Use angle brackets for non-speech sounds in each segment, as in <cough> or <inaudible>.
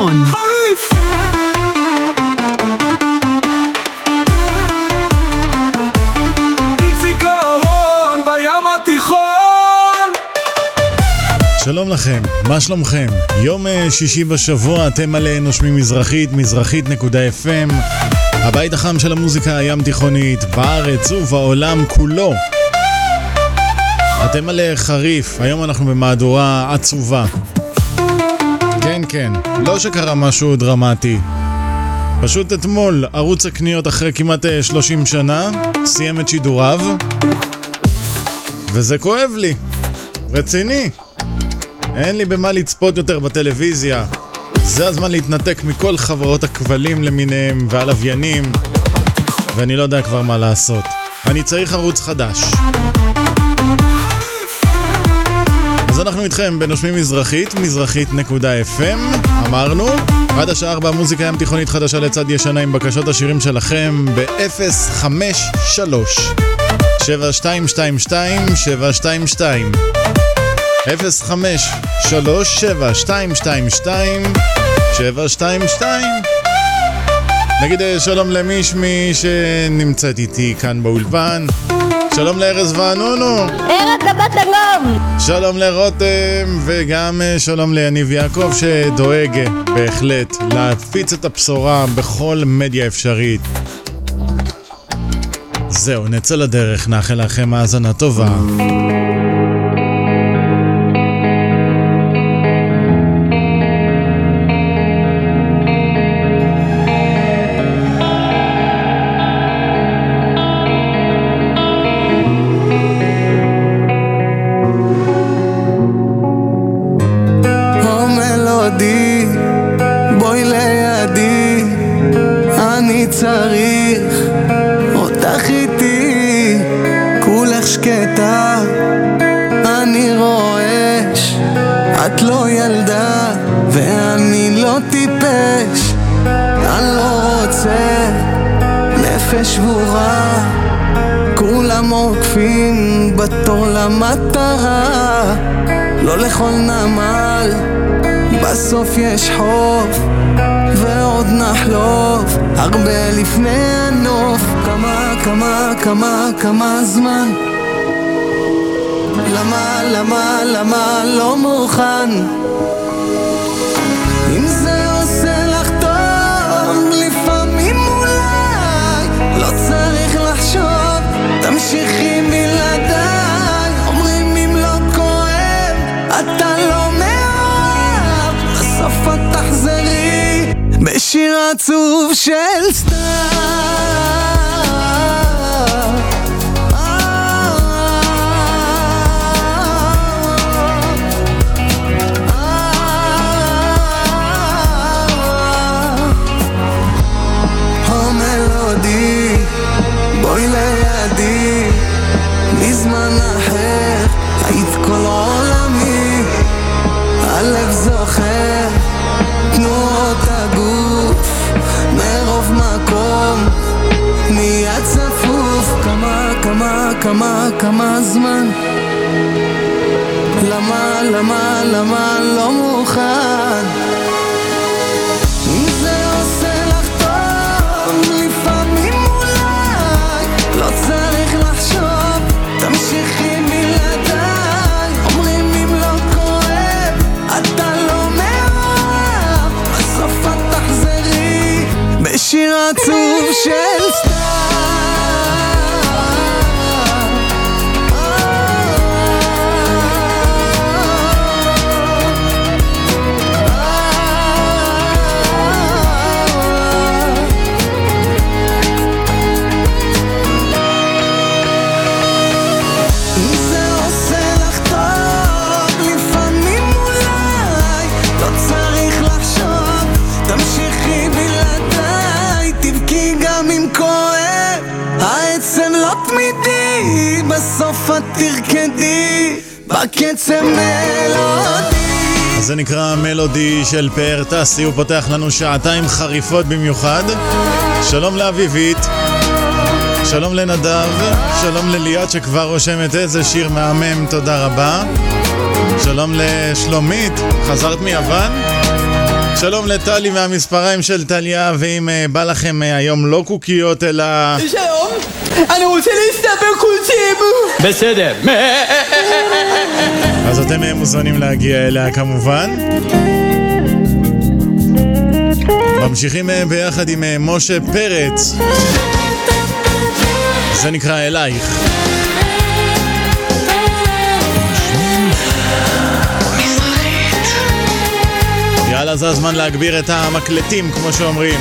אהרון. חריף! שלום לכם, מה שלומכם? יום אה, שישי בשבוע, אתם על אה, נושמים מזרחית, מזרחית.fm הבית החם של המוזיקה הים תיכונית, בארץ ובעולם כולו. אתם על חריף, היום אנחנו במהדורה עצובה. כן, לא שקרה משהו דרמטי. פשוט אתמול, ערוץ הקניות אחרי כמעט אה, 30 שנה, סיים את שידוריו, וזה כואב לי. רציני. אין לי במה לצפות יותר בטלוויזיה. זה הזמן להתנתק מכל חברות הכבלים למיניהם והלוויינים, ואני לא יודע כבר מה לעשות. אני צריך ערוץ חדש. אנחנו איתכם בנושמים מזרחית, מזרחית.fm, אמרנו. עד השעה 4 מוזיקה ים תיכונית חדשה לצד ישנה עם בקשות השירים שלכם ב-053 7222 722 053-722-722 נגיד אה, שלום למישמי שנמצאת איתי כאן באולפן. שלום לארז וענונו ארץ הגום! שלום לרותם וגם אה, שלום ליניב יעקב שדואג אה, בהחלט להפיץ את הבשורה בכל מדיה אפשרית זהו, נצא לדרך, נאחל לכם האזנה טובה. יש חוף, ועוד נחלוף, הרבה לפני הנוף. כמה, כמה, כמה, כמה זמן? למה, למה, למה לא מוכן? בשיר עצוב של סתיו. של פאר טסי, הוא פותח לנו שעתיים חריפות במיוחד. שלום לאביבית, שלום לנדב, שלום לליאת שכבר רושמת איזה שיר מהמם, תודה רבה. שלום לשלומית, חזרת מיוון? שלום לטלי מהמספריים של טליה, ואם uh, בא לכם uh, היום לא קוקיות אלא... שלום, אני רוצה להסתבר קולצים. בסדר. אז אתם uh, מוזמנים להגיע אליה כמובן. ממשיכים uh, ביחד עם uh, משה פרץ. זה נקרא אלייך. יאללה, זה הזמן להגביר את המקלטים, כמו שאומרים.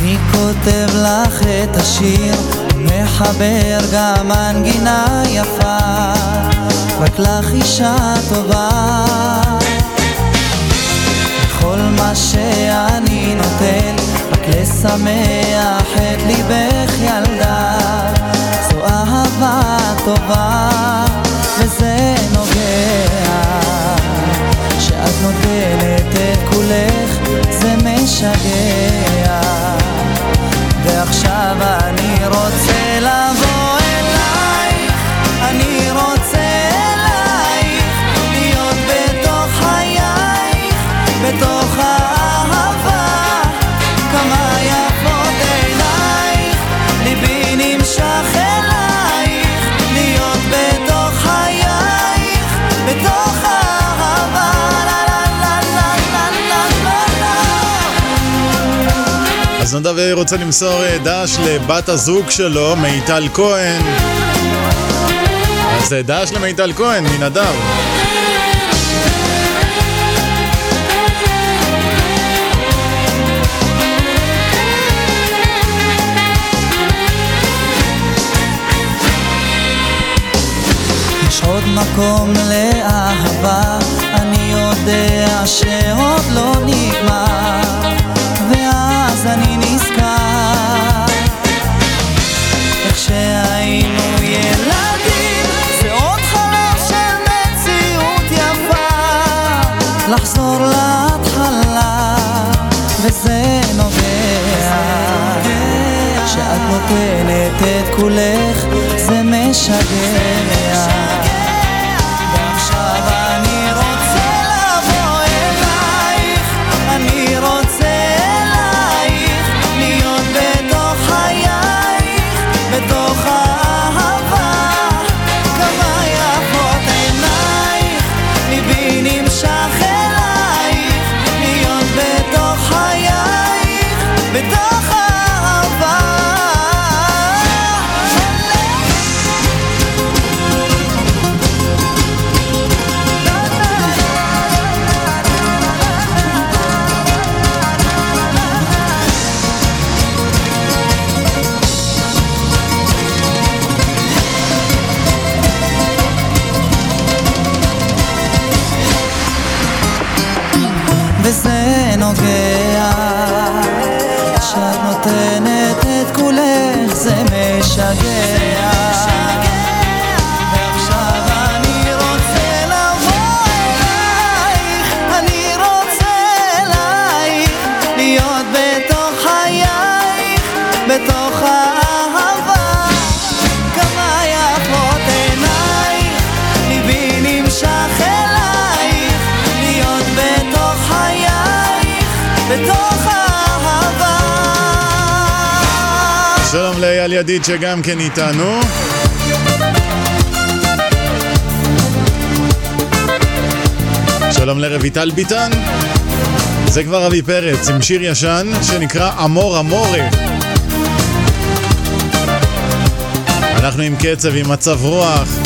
אני כותב לך את השיר, מחבר גם מנגינה יפה, רק לך אישה טובה. כל מה שאני נותן, רק לשמח את ליבך ילדה, זו אהבה טובה, וזה נוגע. שאת נותנת את כולך, זה משגע. ועכשיו אני רוצה לבוא נדב רוצה למסור אה, דש לבת הזוג שלו, מיטל כהן. אז אה, דש למיטל כהן, מנדב. עוד מקום לאהבה, אני יודע שעוד לא נגמר, נותנת את כולך, זה משגע. ידיד שגם כן איתנו. שלום לרויטל ביטן. זה כבר אבי פרץ עם שיר ישן שנקרא אמור אמורה. אנחנו עם קצב, עם מצב רוח.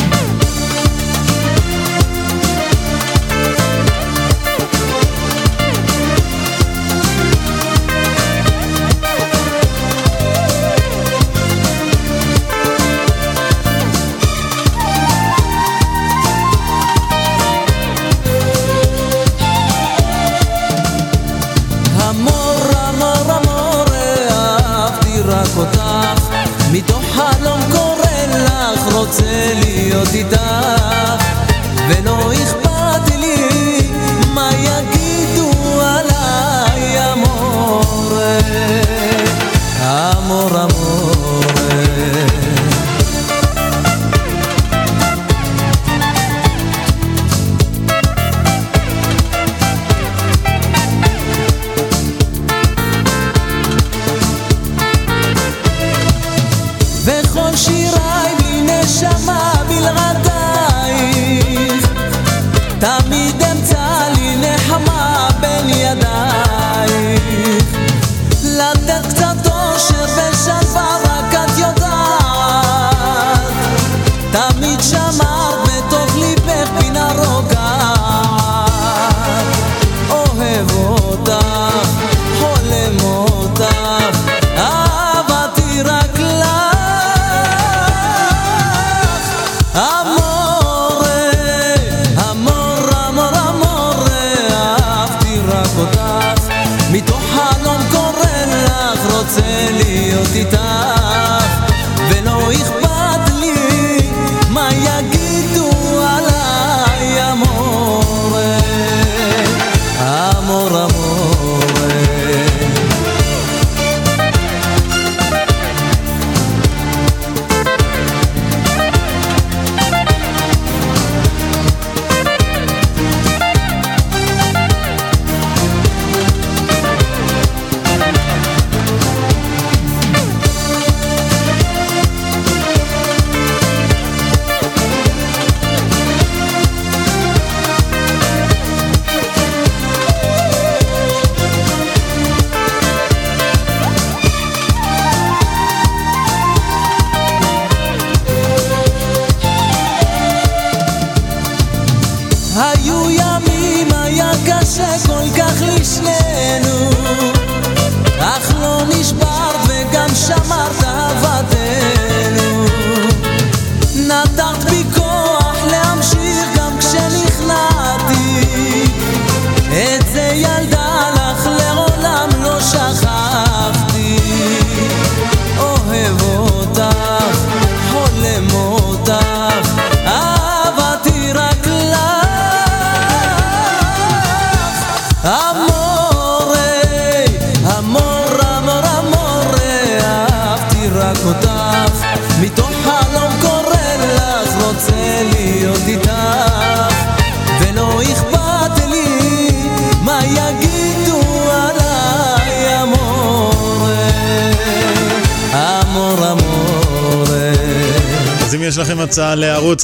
no se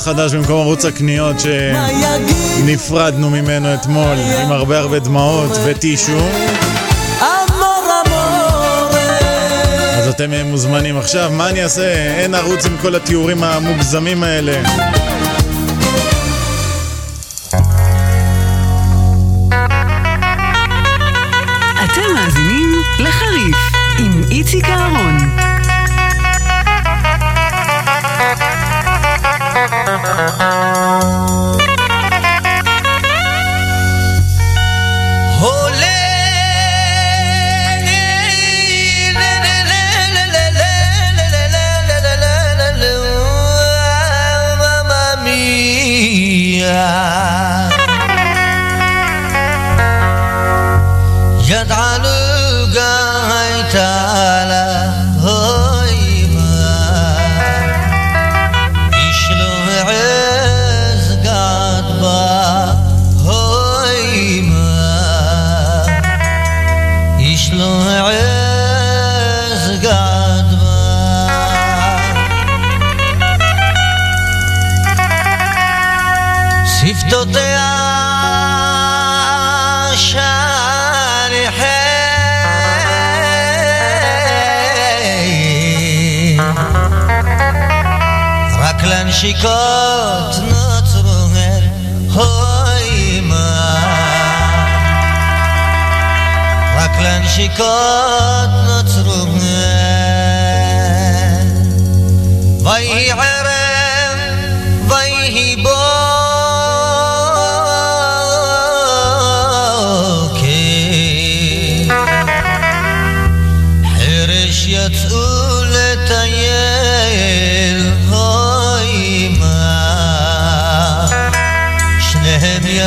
חדש במקום ערוץ הקניות שנפרדנו ממנו אתמול עם הרבה הרבה דמעות וטישו. אז אתם מוזמנים עכשיו, מה אני אעשה? אין ערוץ עם כל התיאורים המוגזמים האלה. שיקות נוצרונר הוימה רק לנשיקות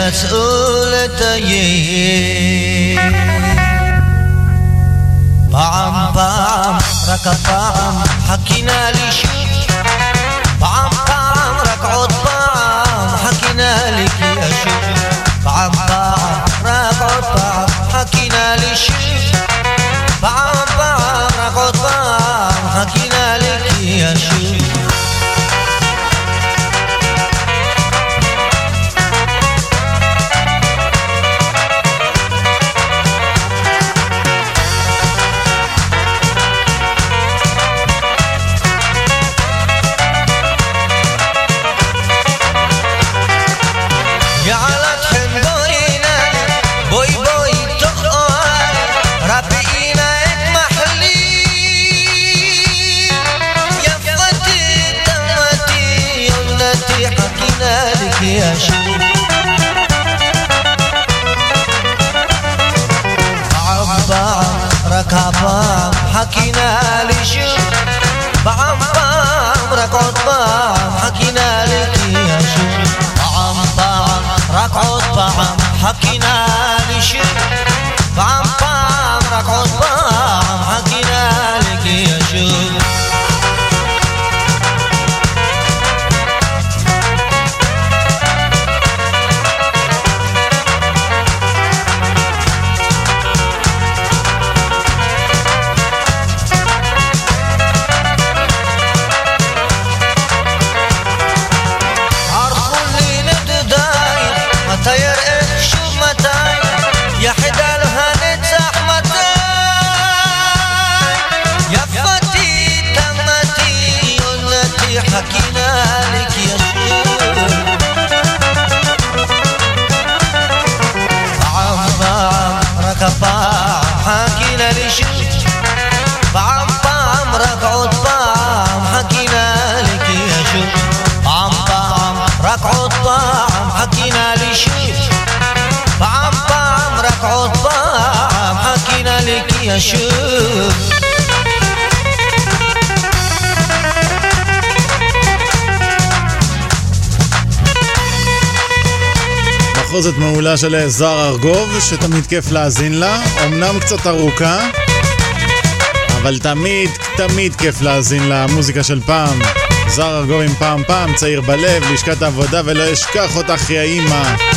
יצאו לטייל. פעם פעם, רק הפעם, חכינה לשמוע של זר ארגוב, שתמיד כיף להאזין לה, אמנם קצת ארוכה, אבל תמיד, תמיד כיף להאזין למוזיקה של פעם. זר ארגוב עם פעם פעם, צעיר בלב, לשכת עבודה ולא אשכח אותך, יא אימא.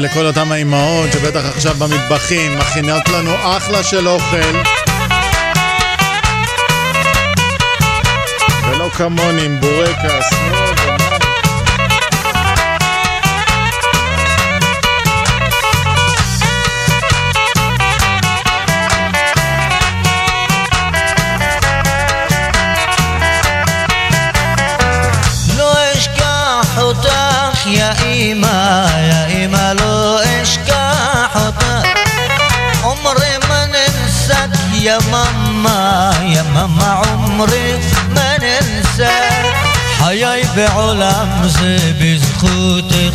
לכל אותם האימהות שבטח עכשיו במטבחים מכינות לנו אחלה של אוכל. ולא כמוני עם בורקס. يا ماما يا ماما عمري ما ننسى حياي بعلم زي بزخوتك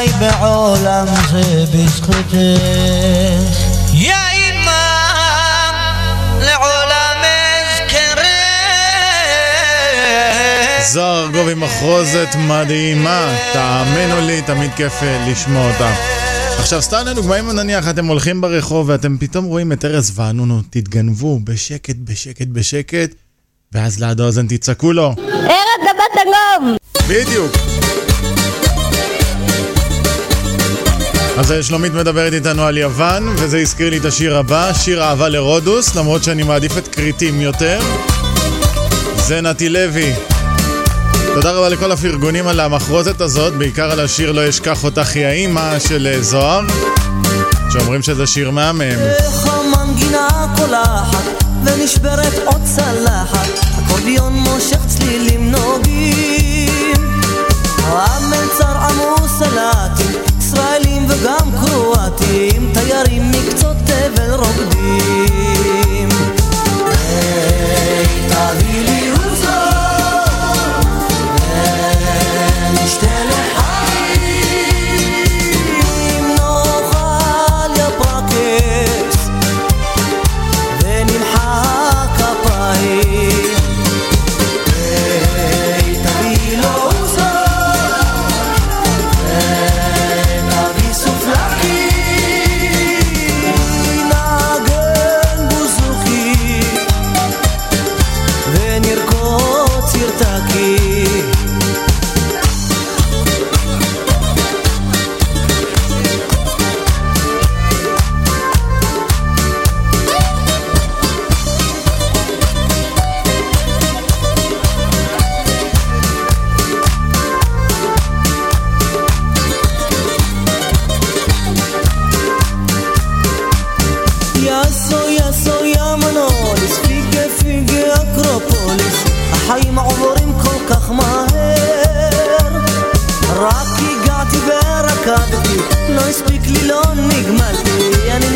חיי בעולם זה בזכותך. יא אמא, לעולם אזכרך. זוהר גובי מחרוזת מדהימה, תאמינו לי, תמיד כיף אה, לשמוע אותה. עכשיו סתם לדוגמה, אם נניח אתם הולכים ברחוב ואתם פתאום רואים את ארז וענונו, תתגנבו בשקט, בשקט, בשקט, ואז ליד האוזן תצעקו לו. ארץ הבת הגום! בדיוק. אז שלומית מדברת איתנו על יוון, וזה הזכיר לי את השיר הבא, שיר אהבה לרודוס, למרות שאני מעדיף את כריתים יותר. זה נתי לוי. תודה רבה לכל הפרגונים על המחרוזת הזאת, בעיקר על השיר לא אשכח אותך היא האימא של אה, זוהר, שאומרים שזה שיר מהמם. איך המנגינה קולחת ונשברת עוד צלחת אקורדיון מושך צלילים נוגים המלצר עמוס סלטים וגם קרואטים תיירים מקצות תבל רוקדים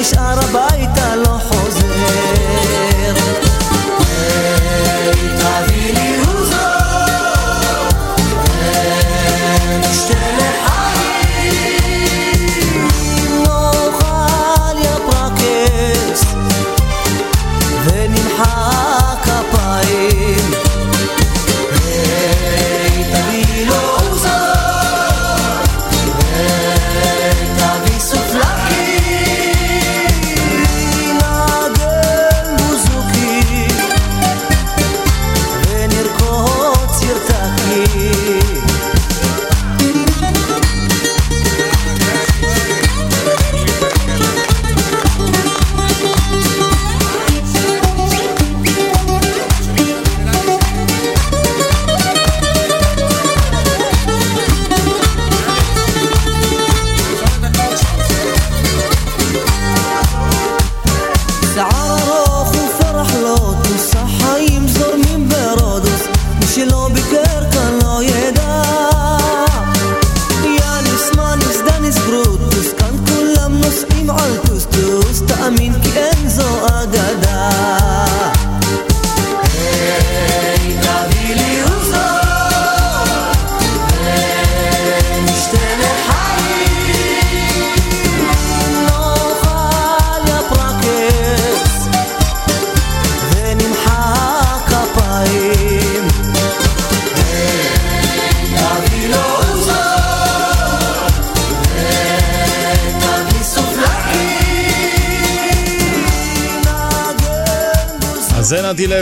נשאר הביתה לא.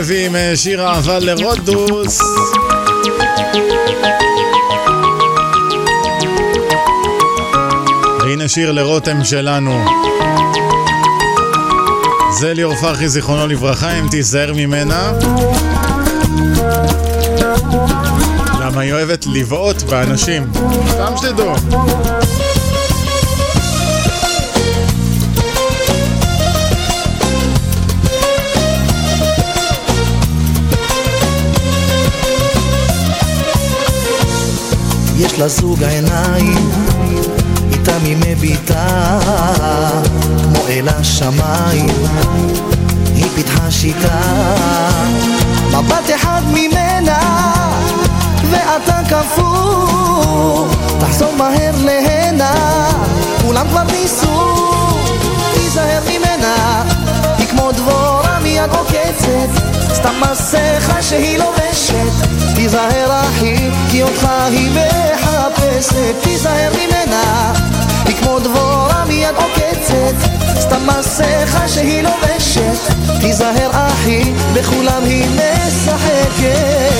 לוי עם אה, שיר אהבה לרודוס. והנה שיר לרותם שלנו. זה ליאור פרחי, זיכרונו לברכה, אם תיזהר ממנה. למה היא אוהבת לבעוט באנשים. סתם שתדעו. יש לה זוג עיניים, איתם היא מביטה, כמו אל השמיים, היא פיתחה שיטה, מבט אחד ממנה, ואתה קפוא, תחזור מהר להנה, כולם כבר ניסו, תיזהר ממנה, מיד עוקצת, סתם מסכה שהיא לובשת. תיזהר אחי, כי אותך היא מחפשת. תיזהר ממנה, היא כמו דבורה מיד עוקצת. סתם מסכה שהיא לובשת. תיזהר אחי, בכולם היא משחקת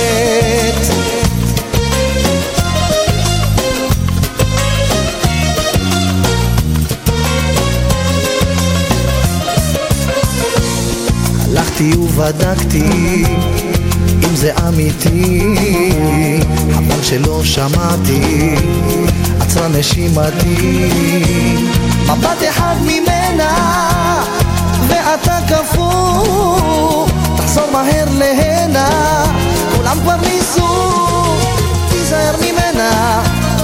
הלכתי ובדקתי אם זה אמיתי, חבל שלא שמעתי, עצרה נשימתי. מבט אחד ממנה, ואתה קפוא, תחזור מהר להנה, כולם כבר ניסו, תיזהר ממנה,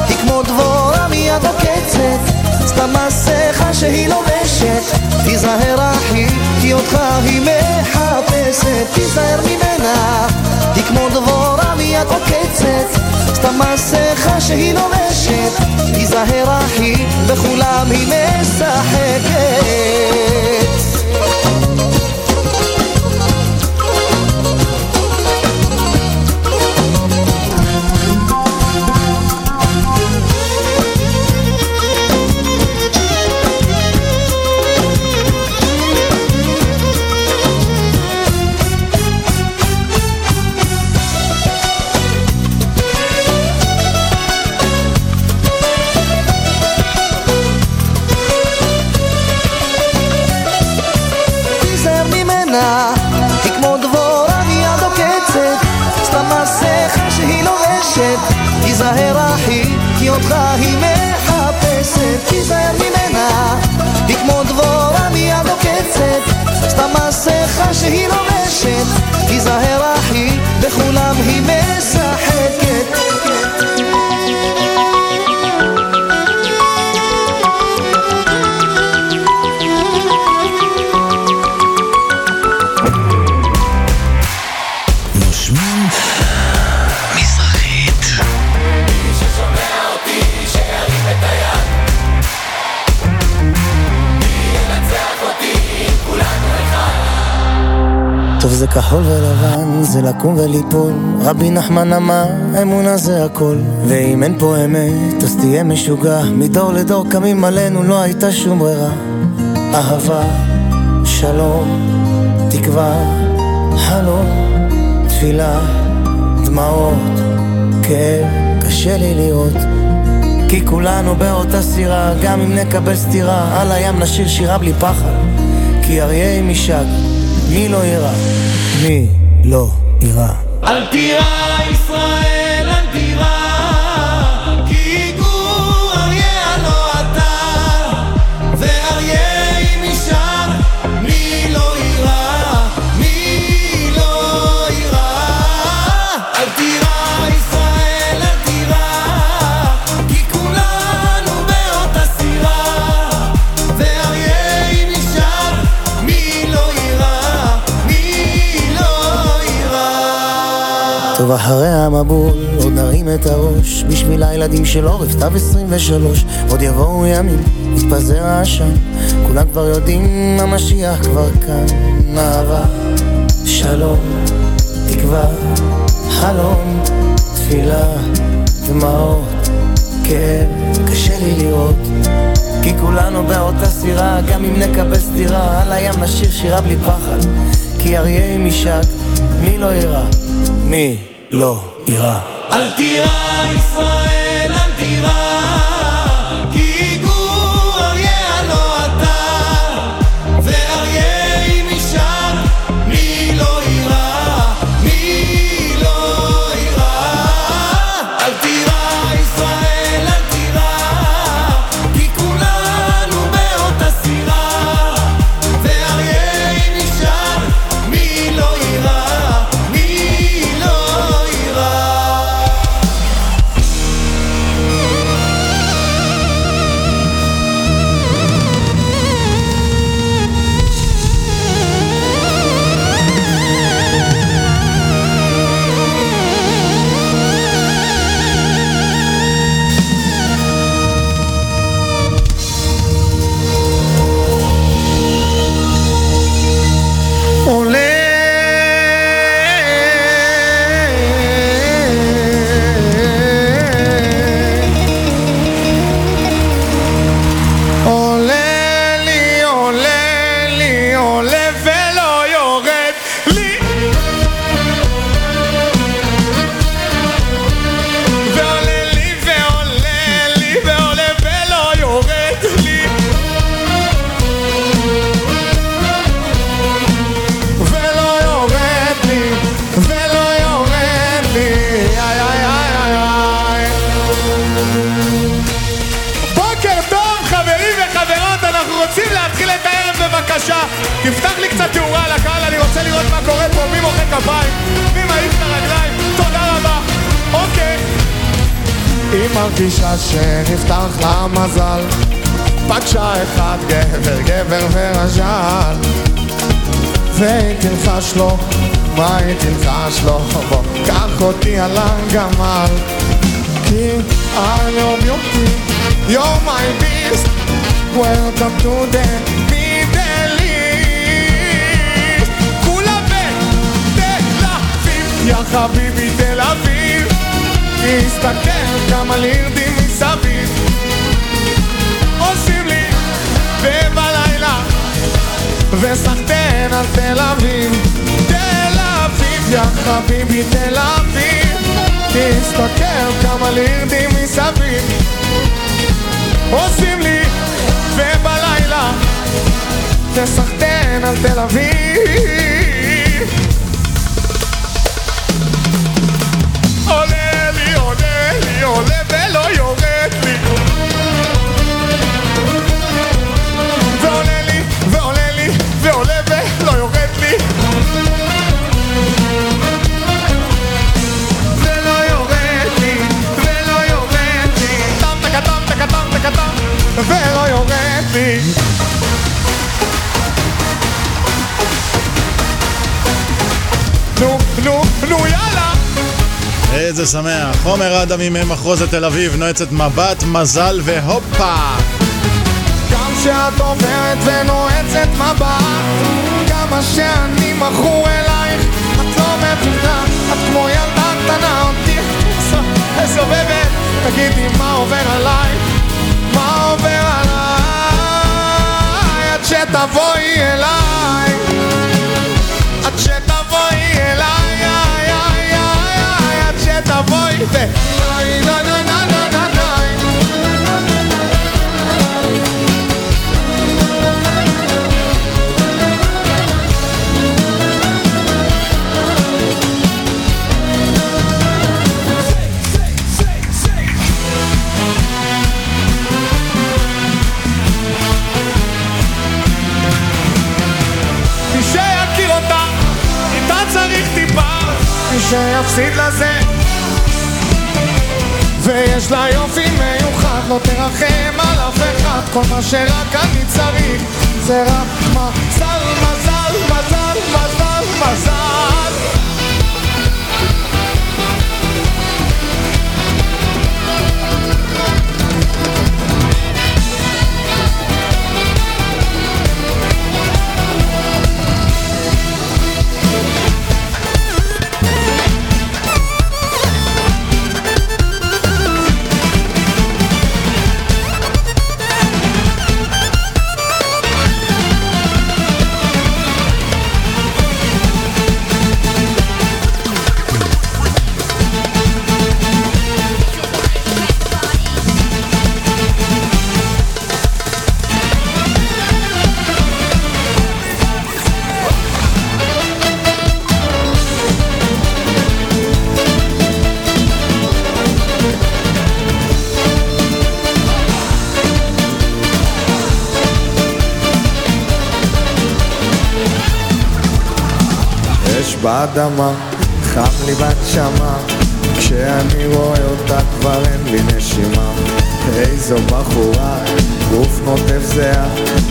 היא כמו דבורה מיד עוקצת, סתם מסכה שהיא לובשת, תיזהר אחי, כי אותך היא מחפשת, תיזהר ממנה. היא כמו דבורה מיד עוקצת סתם מסכה שהיא לובשת. תיזהר אחי, בכולם היא משחקת רבי נחמן אמר, אמונה זה הכל. ואם אין פה אמת, אז תהיה משוגע. מדור לדור קמים עלינו, לא הייתה שום ברירה. אהבה, שלום, תקווה, חלום, תפילה, דמעות, כאב, קשה לי לראות. כי כולנו באותה סירה, גם אם נקבל סטירה, על הים נשיר שירה בלי פחד. כי אריה עם אישה מי לא יירא? מי לא יירא? אל תירא טוב אחרי המבול, עוד נרים את הראש בשביל הילדים של עורף, תו 23 עוד יבואו ימים, יתפזר העשן. כולם כבר יודעים, המשיח כבר כאן אהבה, שלום, תקווה, חלום, תפילה, דמעות, כאב, קשה לי לראות. כי כולנו באותה סירה, גם אם נקבל סטירה על הים נשיר שירה בלי פחד. כי אריה עם מי לא יירא? מי לא יירא? אל תירא ישראל, אדם עם מחרוזת תל אביב, נועצת מבט, מזל והופה! גם כשאת עוברת ונועצת מבט, כמה שאני מכור אלייך, את לא מבינה, את כמו ילדה קטנה, אותי סובבת, תגידי מה עובר עליי, מה עובר עליי, עד שתבואי אליי, תבואי ו... שיפסיד לזה ויש לה יופי מיוחד, לא תרחם על אף אחד כל מה שרק אני צריך זה רק מזל, מזל, מזל, מזל, מזל באדמה, חם לי בנשמה, כשאני רואה אותה כבר אין לי נשימה. איזו בחורה, גוף נוטף זהה,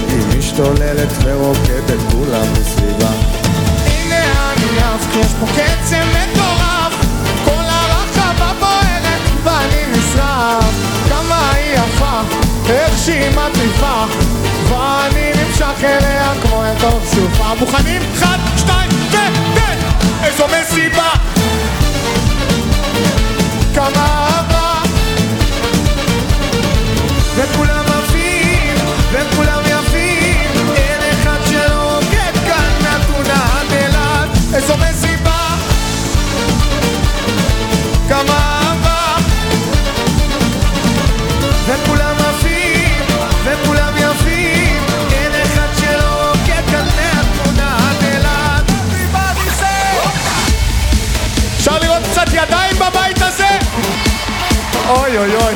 היא משתוללת ורוקדת כולם מסביבה. הנה כי יש פה קצב מטורף, כל הרחבה בוערת ואני נשרף. כמה היא יפה, איך שהיא מטריפה, ואני נמשך אליה כמו לתוך סופה. מוכנים? אחד, שתיים. איזו מסיבה! כמה אהבה וכולם עפים, וכולם יפים אין אחד שלא רוקד כאן מאתונה עד אילת איזו אוי אוי אוי.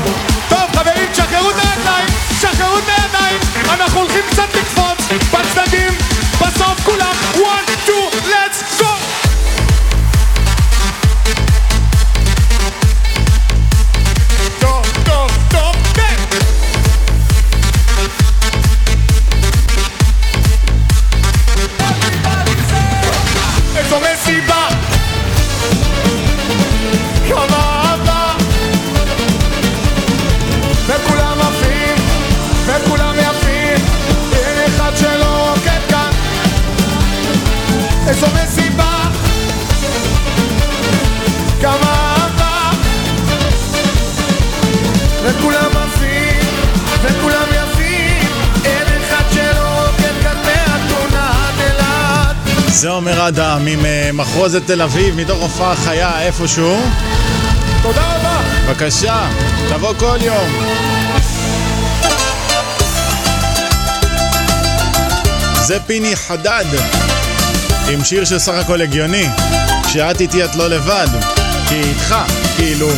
טוב חברים, תשחררו את הידיים, תשחררו את הידיים. אנחנו הולכים קצת לקפוץ. בצדדים בסוף כולם. 1, 2, אדם עם אה, מחרוזת תל אביב מתוך הופעה חיה איפשהו. תודה רבה. בבקשה, תבוא כל יום. זה פיני חדד, עם שיר שסך הכל הגיוני. כשאת איתי את לא לבד, כי היא איתך, כאילו.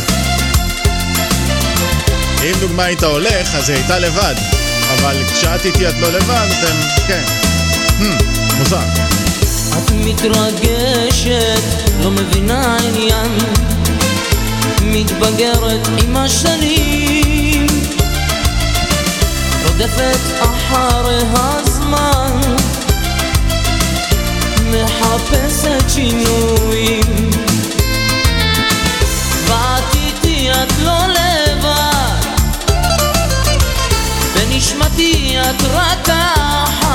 אם דוגמה היית הולך, אז היא הייתה לבד. אבל כשאת איתי את לא לבד, אתם... כן. Hmm, מוזר. את מתרגשת, לא מבינה עניין. מתבגרת עם השנים רודפת אחרי הזמן. מחפשת שינויים. ואת איתי את לא לבד. בנשמתי את רק אחת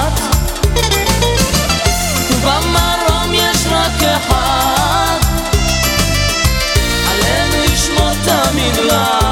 ישמור תמיד לעד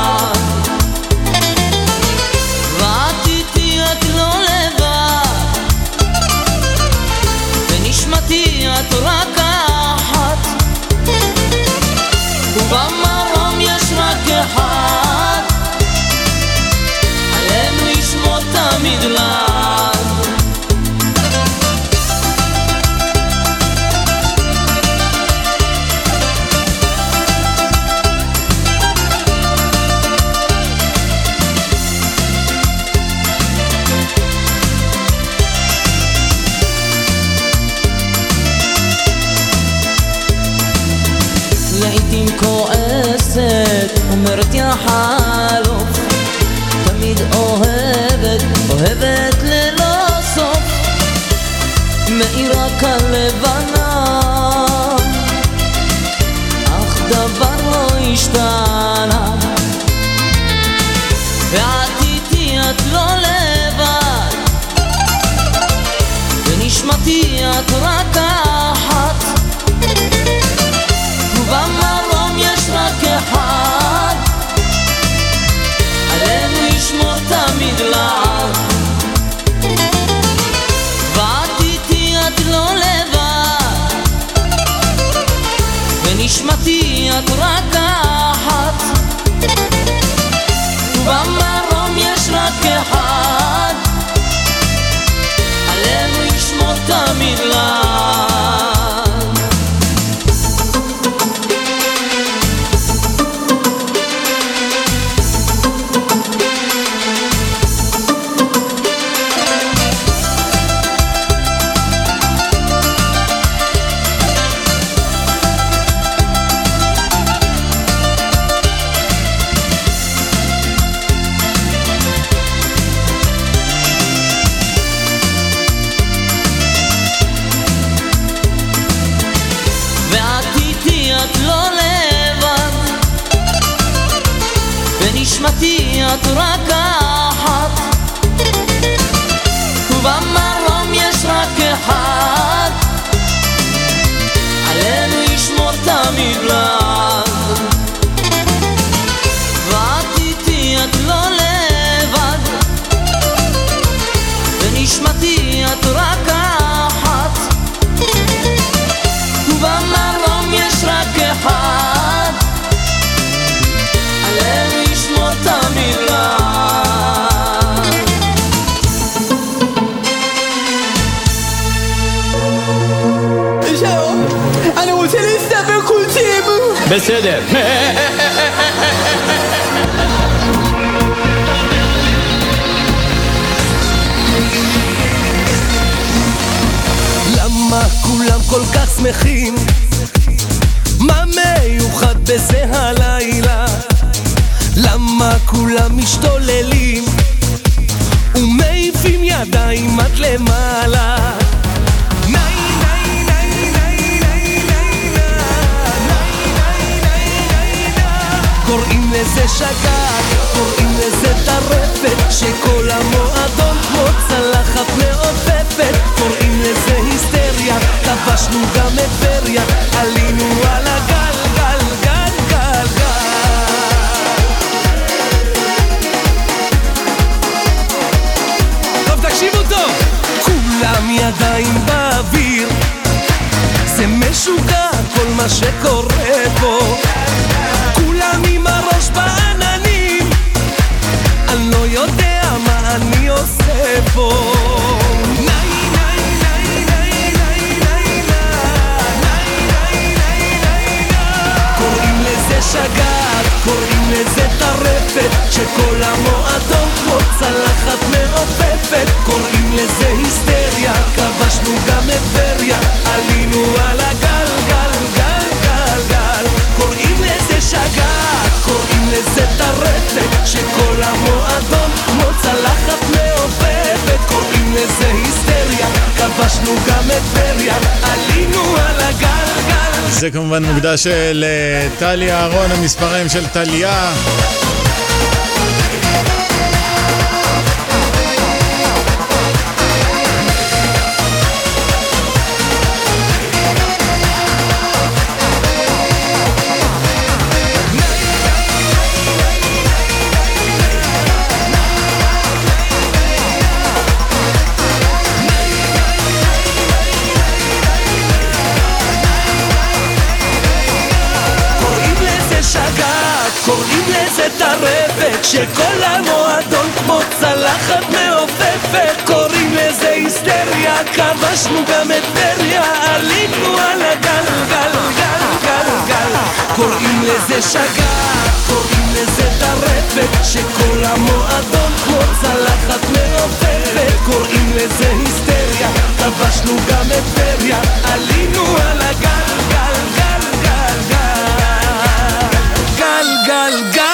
ידיים באוויר זה משוגע כל מה שקורה פה כולם עם הראש בעננים אני לא יודע מה אני עושה פה שגעת, קוראים לזה טרפת שכל המועדון כמו צלחת מעופפת קוראים לזה היסטריה, כבשנו גם את טבריה עלינו על הגל, גל, גל, גל, גל. קוראים לזה שגעת, קוראים לזה טרפת שכל המועדון כמו צלחת מעופפת. קוראים לזה היסטריה, כבשנו גם את טבריה עלינו על הגל, גל. זה כמובן מוקדש אה, לטליה אהרון, המספרים של טליה. קוראים לזה טרפת שכל המועדון כמו צלחת מעופפת. קוראים לזה היסטריה, כבשנו גם את טבריה עלינו על הגל, גל, גל, גל, גל. קוראים לזה שגעת, קוראים לזה טרפת שכל המועדון כמו צלחת מעופפת. קוראים לזה היסטריה, כבשנו גם את טבריה עלינו על הגל, גל גל,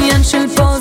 ihn schön vor.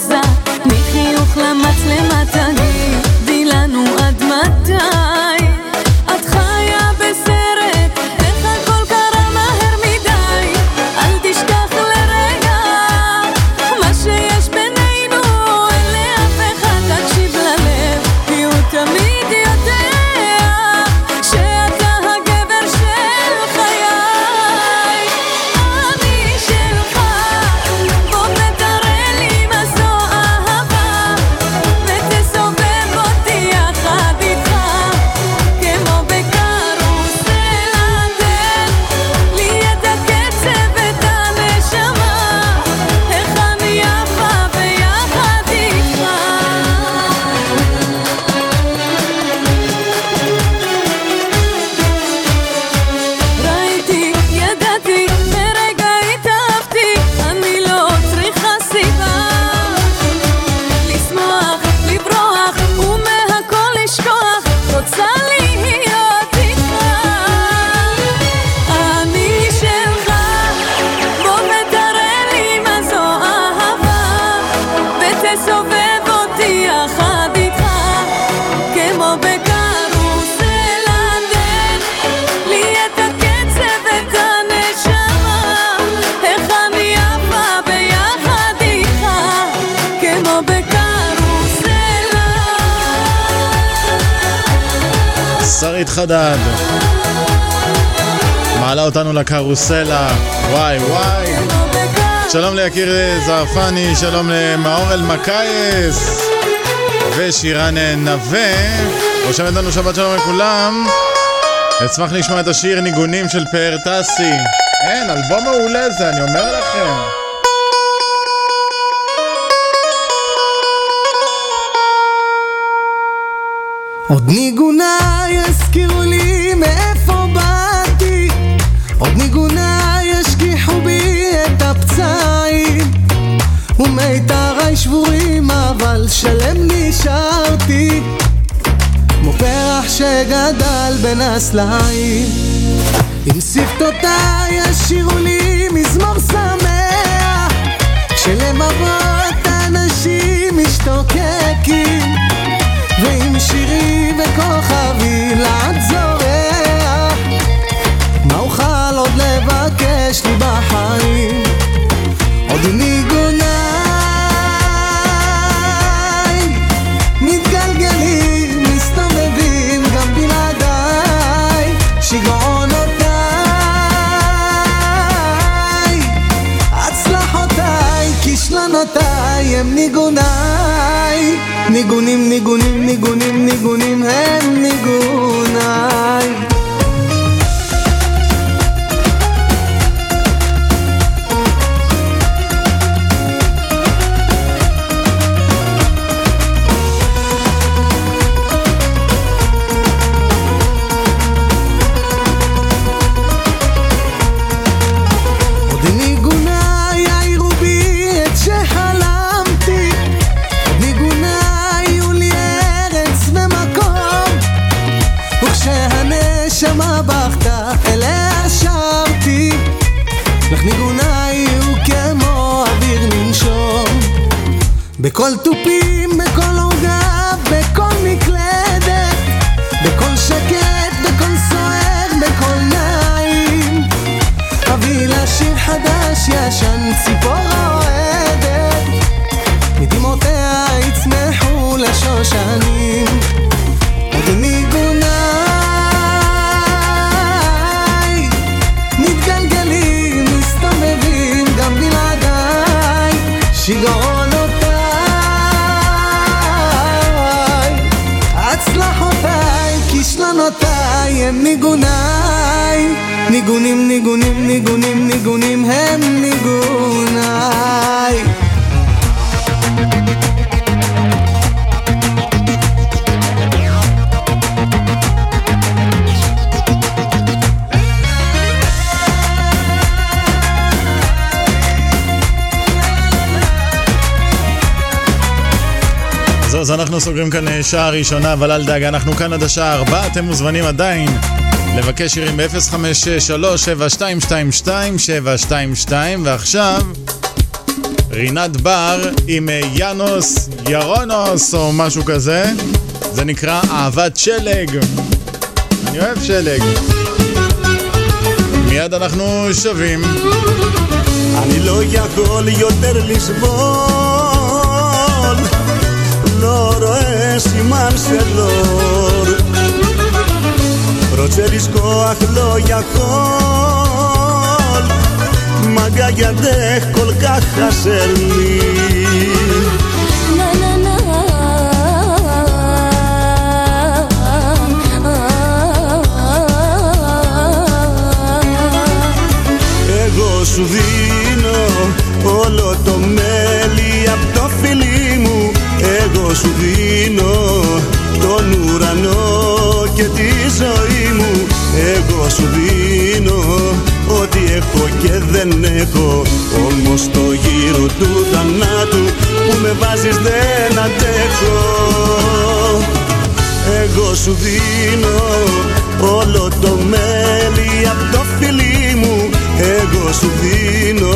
לקרוסלה, וואי וואי. שלום ליקיר זרפני, שלום למאור אלמקייס ושירן נווה. רושמת לנו שבת שלום לכולם. אשמח לשמוע את השיר ניגונים של פאר טסי. אין, אלבום מעולה זה, אני אומר לכם. עוד ניגוניי הזכירו לי מאיפה ומיתריי שבורים אבל שלם נשארתי. כמו פרח שגדל בין הסלעים. עם שפתותיי ישירו לי מזמור שמח כשלמרות אנשים משתוקקים. ועם שירי וכוכבי לעד זורח. מה אוכל עוד לבקש לי בחיים בכל תופים, בכל עוגה, בכל מקלדת בכל שקט, בכל סוער, בכל נעים אביא לה שיר חדש, ישן, ציפור האוהדת. מדמעותיה יצמחו לשושנים הם ניגוניי ניגונים, ניגונים, ניגונים, ניגונים הם אנחנו סוגרים כאן אה, שעה ראשונה, אבל אל דאגה, אנחנו כאן עד השעה 4, אתם מוזמנים עדיין לבקש שירים ב-056-3722-722, ועכשיו, רינת בר עם אה, יאנוס ירונוס או משהו כזה, זה נקרא אהבת שלג. אני אוהב שלג. מיד אנחנו שווים. אני לא יכול יותר לסבול, Ροτσερίσκο αγλόια χωλ Μαγάγιαντε χωλικά. Έχω σου δίνω όλο το μέρο σου δίνω τον ουρανό και τη ζωή μου. Εγώ σου δίνω ό,τι έχω και δεν έχω. Όμως το γύρο του θανάτου που με βάζεις δεν αντέχω. Εγώ σου δίνω όλο το μέλι απ' το φιλί μου. Εγώ σου δίνω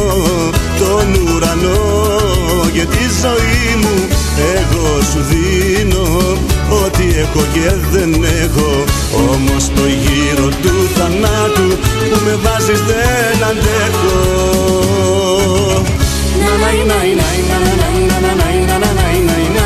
τον ουρανό για τη ζωή μου. Εγώ σου δίνω ό,τι έχω και δεν έχω Όμως το γύρο του θανάτου που με βάζεις δεν αντέχω Να να να να να να να να να να να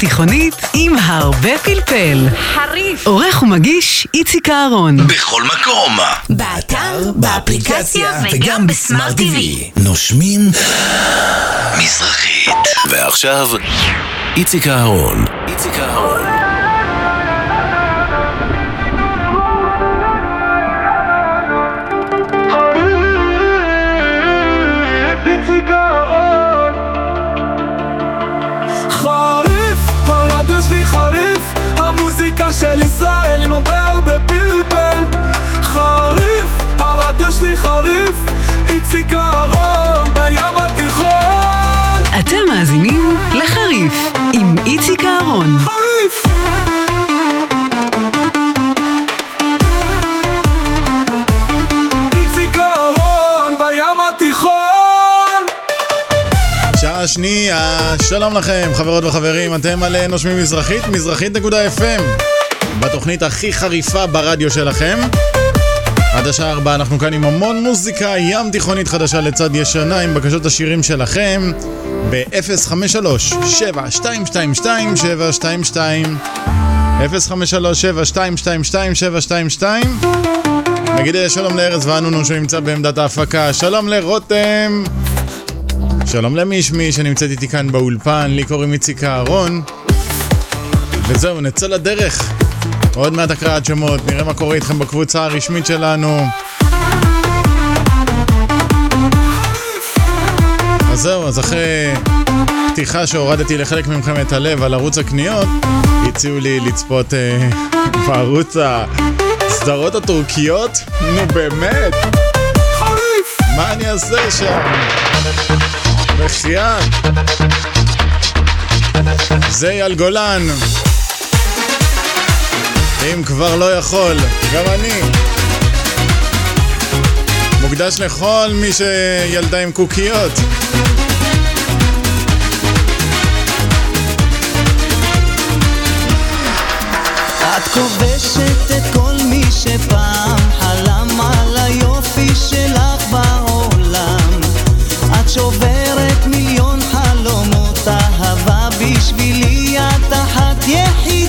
תיכונית עם הרבה פלפל. חריף. עורך ומגיש איציק אהרון. בכל מקום. באתר, באפליקציה וגם בסמארט TV. נושמים מזרחית. ועכשיו, איציק אהרון. איציק אהרון. שעה שנייה, שלום לכם חברות וחברים, אתם על נושמים מזרחית, מזרחית.fm בתוכנית הכי חריפה ברדיו שלכם. עד השעה 4 אנחנו כאן עם המון מוזיקה ים תיכונית חדשה לצד ישנה עם בקשות השירים שלכם ב-053-7222-722 053-7222-722 נגיד שלום לארז ואנונו שנמצא בעמדת ההפקה. שלום לרותם שלום למישמי שנמצאת איתי כאן באולפן לי קוראים איציק אהרון וזהו נצא לדרך עוד מעט הקראת שמות, נראה מה קורה איתכם בקבוצה הרשמית שלנו. אז זהו, אז אחרי פתיחה שהורדתי לחלק מכם את הלב על ערוץ הקניות, הציעו לי לצפות אה, <laughs> בערוץ הסדרות הטורקיות? נו באמת! מה אני אעשה שם? מצוין. זה אייל גולן. אם כבר לא יכול, גם אני. מוקדש לכל מי שילדה עם קוקיות. את כובשת את כל מי שפעם חלם על היופי שלך בעולם. את שובר... אהבה בשבילי את אחת יחידה.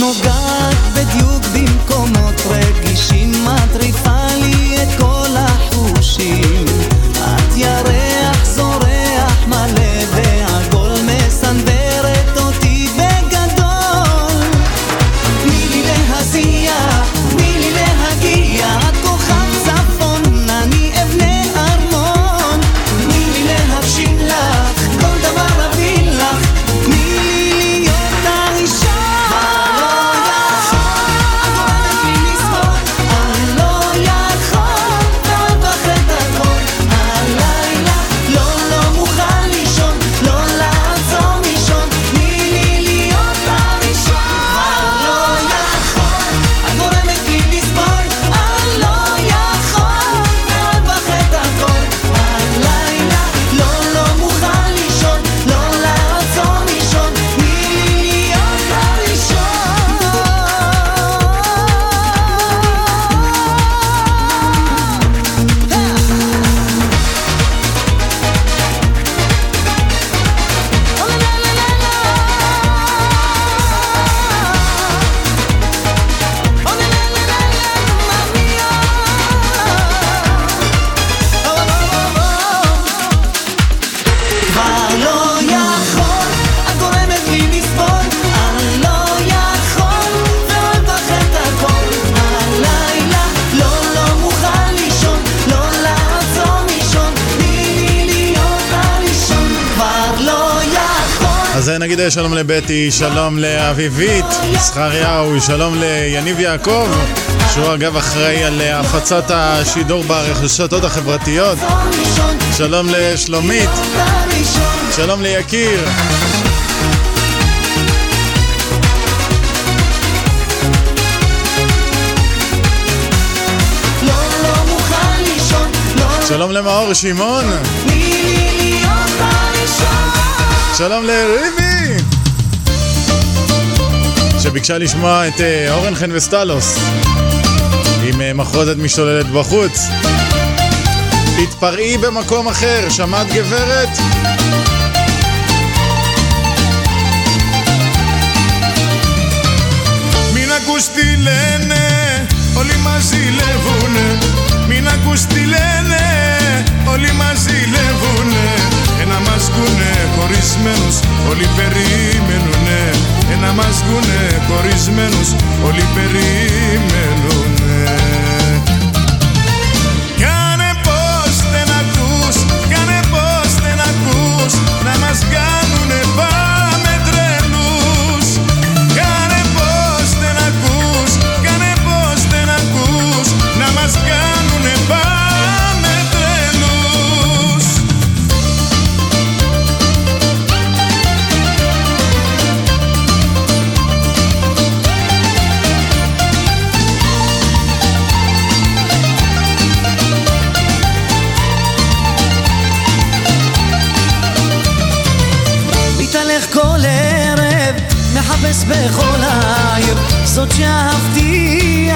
nos. שפידה, שלום לבטי, שלום לאביבית זכריהו, שלום ליניב יעקב, שהוא אגב אחראי על הפצת השידור ברשתות החברתיות, שלום לשלומית, שלום ליקיר. שלום למאור שמעון. שלום לריבי. שביקשה לשמוע את אה, אורן חן וסטלוס עם אה, מחרוזת משתוללת בחוץ. התפרעי במקום אחר, שמעת גברת? מן אקוסטי לנה, עולים מזי לבונה. מן אקוסטי לנה, עולים מזי לבונה. אין המסגונה, קוריסמנוס, עולים βρίσκουνε χωρισμένους όλοι περίμεναν. שאהבתי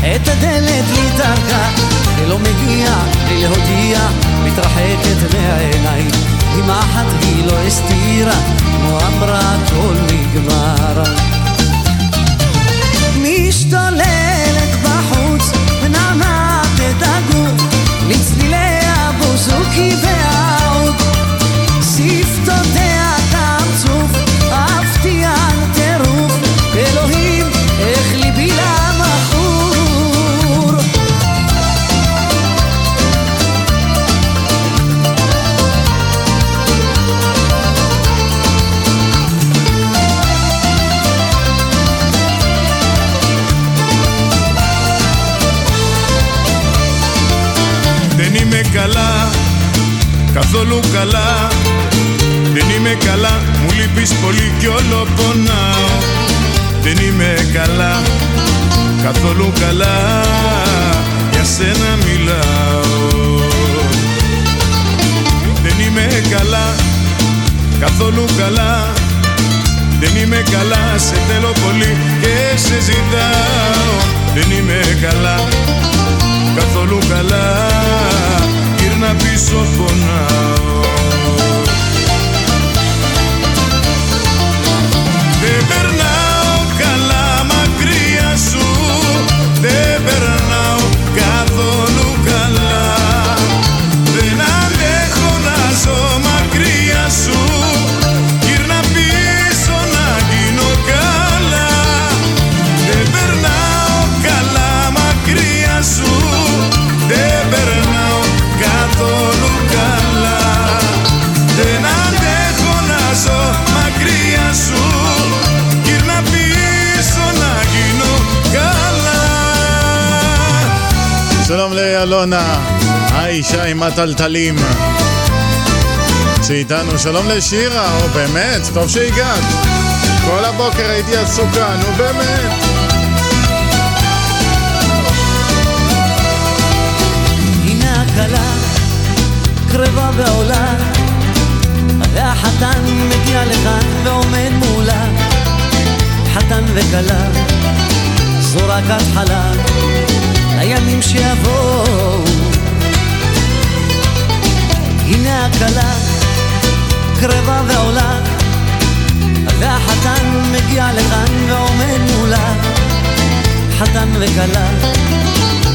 את הדלת מדרכה ולא מגיע להודיע מתרחקת מהעיניים. אם אחת היא לא הסתירה כמו אמרה כל הטלטלים. שאיתנו, שלום לשירה, או באמת, טוב שהגעת. כל הבוקר הייתי עסוקה, נו באמת. קלה, קרבה ועולה, והחתן מגיע לכאן ועומד מולה, חתן וכלה, זו רק התחלה, לימים שיבואו הנה הכלה, קרבה ועולה, והחתן מגיע לכאן ועומד מולה, חתן וכלה,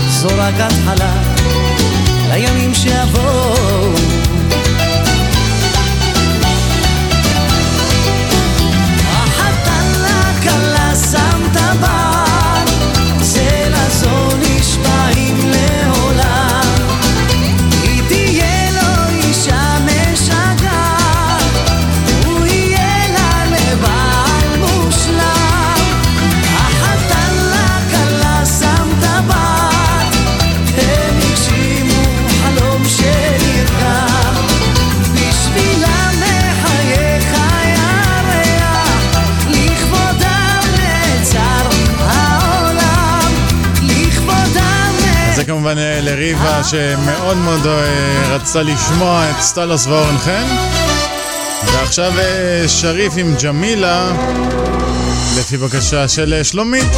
זו רק התחלה, לימים שיבואו כמובן לריבה אה. שמאוד מאוד אה, רצה לשמוע את סטלוס ואורן חן ועכשיו אה, שריף עם ג'מילה לפי בקשה של שלומית.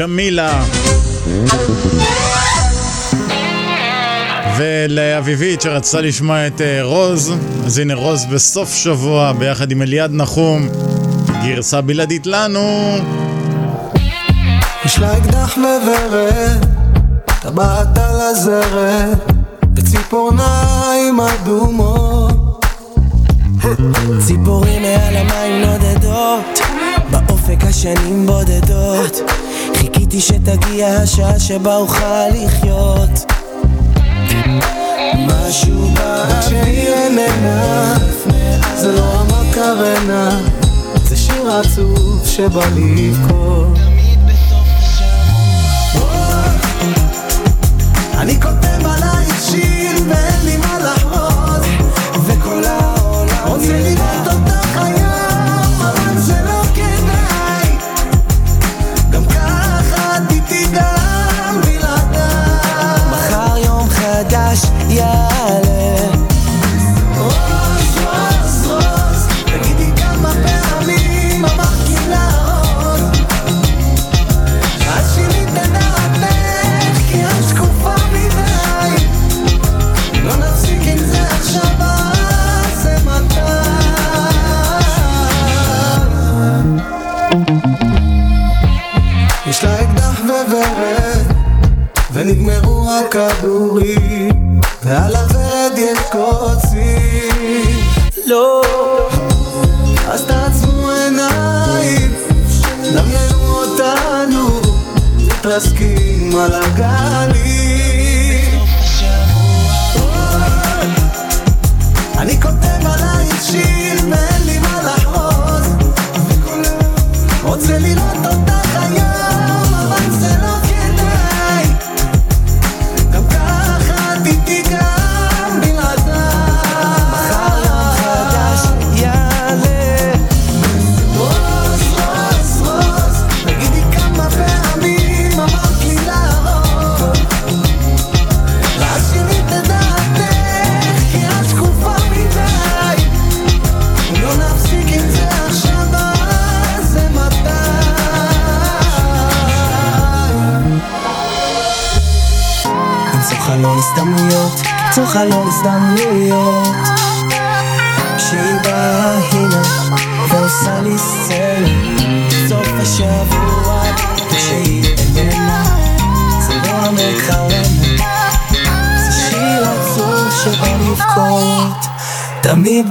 ג'מילה. ולאביבית שרצתה לשמוע את אה, רוז, אז הנה רוז בסוף שבוע ביחד עם אליעד נחום, גרסה בלעדית לנו. יש לה אקדח וורד, טבעת על הזרד, וציפורניים אדומות. ציפורים מעל המים נודדות, באופק השנים בודדות. ציפיתי שתגיע השעה שבה אוכל לחיות משהו באוויר איננה, זה לא המקרנה, זה שיר עצוב שבא לבכות. אני כל boca do rio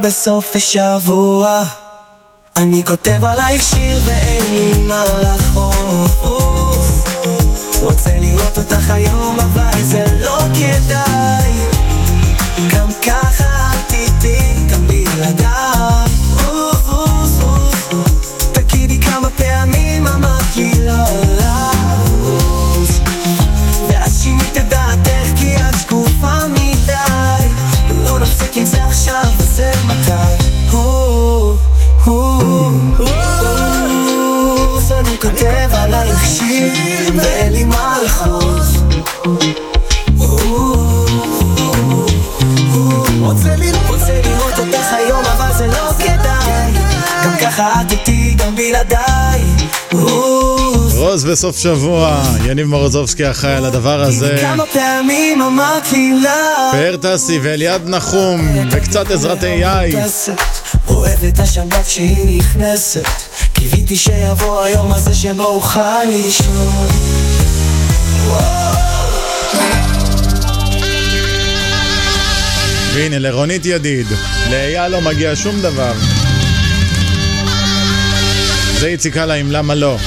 בסוף השבוע. אני כותב עלייך שיר ואין לי מה לחוף. רוצה לראות אותך היום אבל זה לא כדאי. רוז בסוף שבוע, יניב מורוזובסקי אחראי על הדבר הזה. כמה פעמים אמרתי לה פאר טסי ואליעד נחום, וקצת עזרת AI. אוהב את השבת שהיא נכנסת קיוויתי שיבוא היום הזה שבו אוכל לישון והנה לרונית ידיד, לאייל לא מגיע שום דבר. זה איציק הלאה עם למה לא.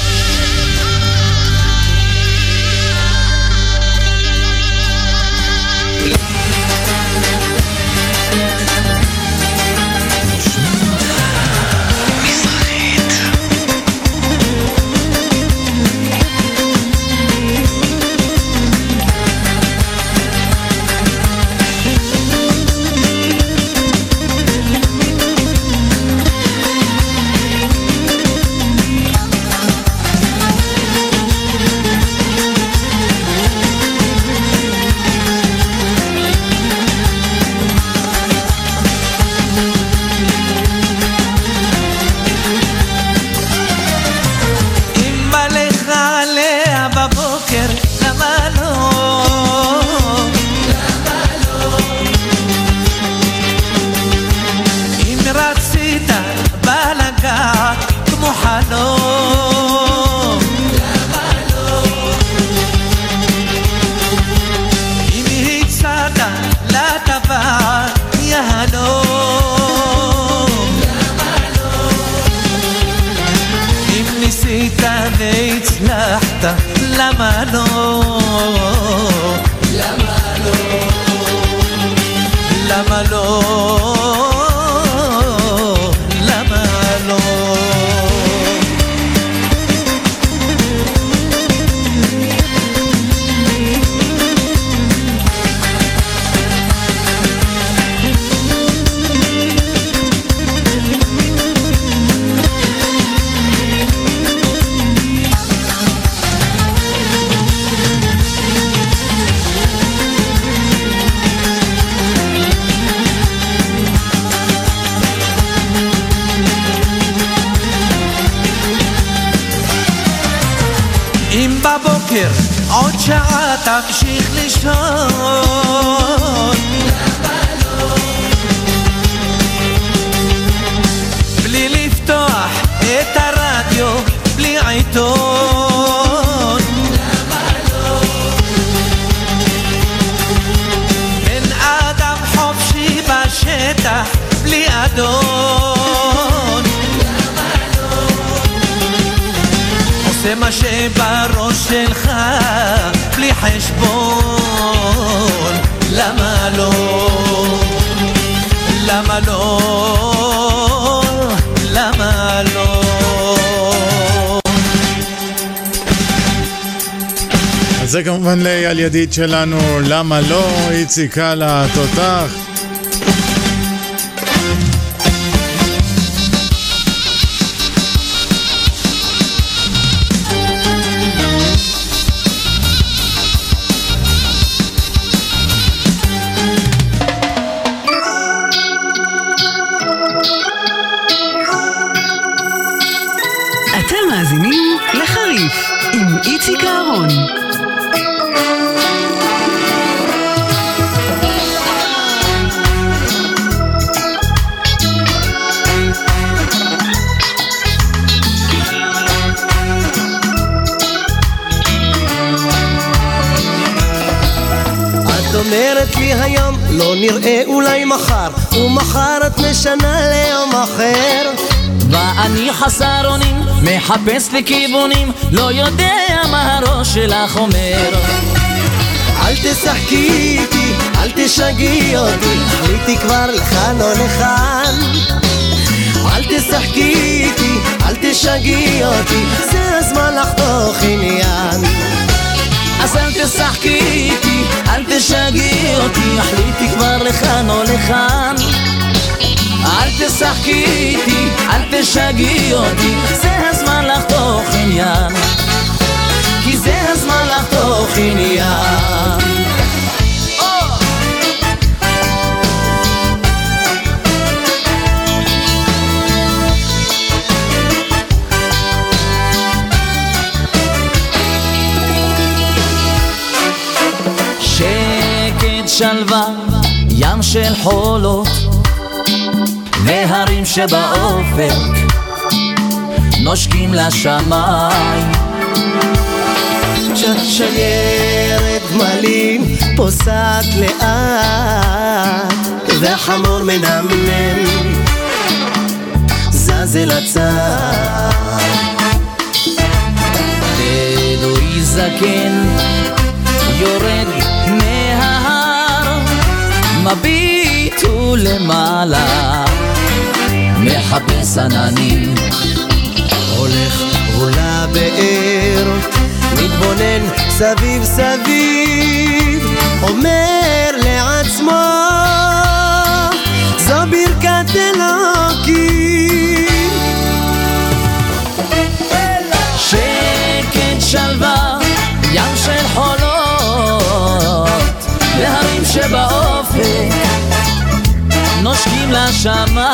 שלנו, למה לא? איציק הלאה, תותח. את משנה ליום אחר. ואני חסר אונים, מחפש לי כיוונים, לא יודע מה הראש שלך אומר. אל תשחקי איתי, אל תשגעי אותי, החליטי כבר לכאן או לכאן. אל תשחקי איתי, אל תשגעי אותי, זה הזמן לחתוך עניין. אז אל תשחקי איתי, אל תשגעי אותי, החליטי כבר לכאן או לכאן. אל תשחקי איתי, אל תשגעי אותי, זה הזמן לחתוך עניין. כי זה הזמן לחתוך עניין. שלווה, ים של חולות, והרים שבאופק נושקים לשמיים. שיירת גמלים פוסעת לאט והחמור מנמנם זז אל הצד בדואי זקן יורד מההר מביט ולמעלה עננים הולך עולה באר מתבונן סביב סביב אומר לעצמו זו ברכת אלוקים שקט שלווה, ים של חולות, והרים שבאופק נושקים לשמיים.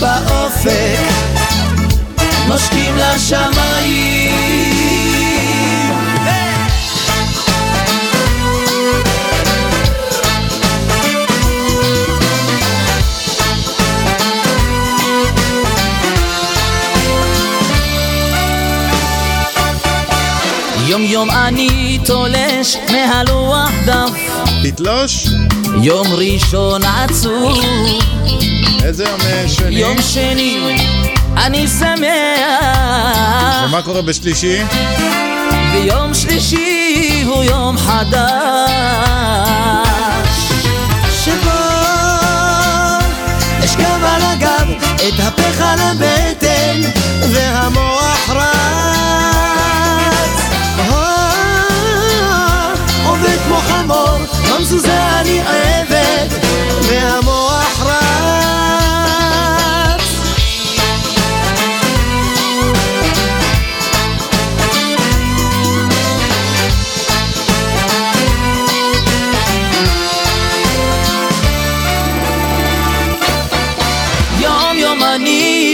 שבאופק נושקים לשמיים. יום יום אני תולש מהלוח דף תתלוש? יום ראשון עצוב איזה יום אה, שני? יום שני אני שמח ומה קורה בשלישי? ויום שלישי הוא יום חדש שבו אשכב על הגב, אתהפך על הבטן, והמוח רץ. אה, עובד כמו חמור, במזוזה אני עבד,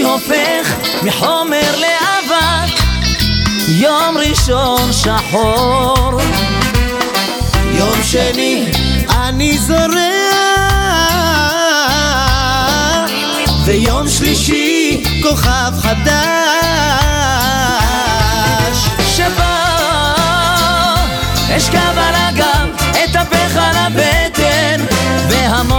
הופך מחומר לאבק. יום ראשון שחור. יום שני אני זורח ויום שלישי כוכב חדש. שבא אשכב על הגב, אתהפך על הבטן והמוח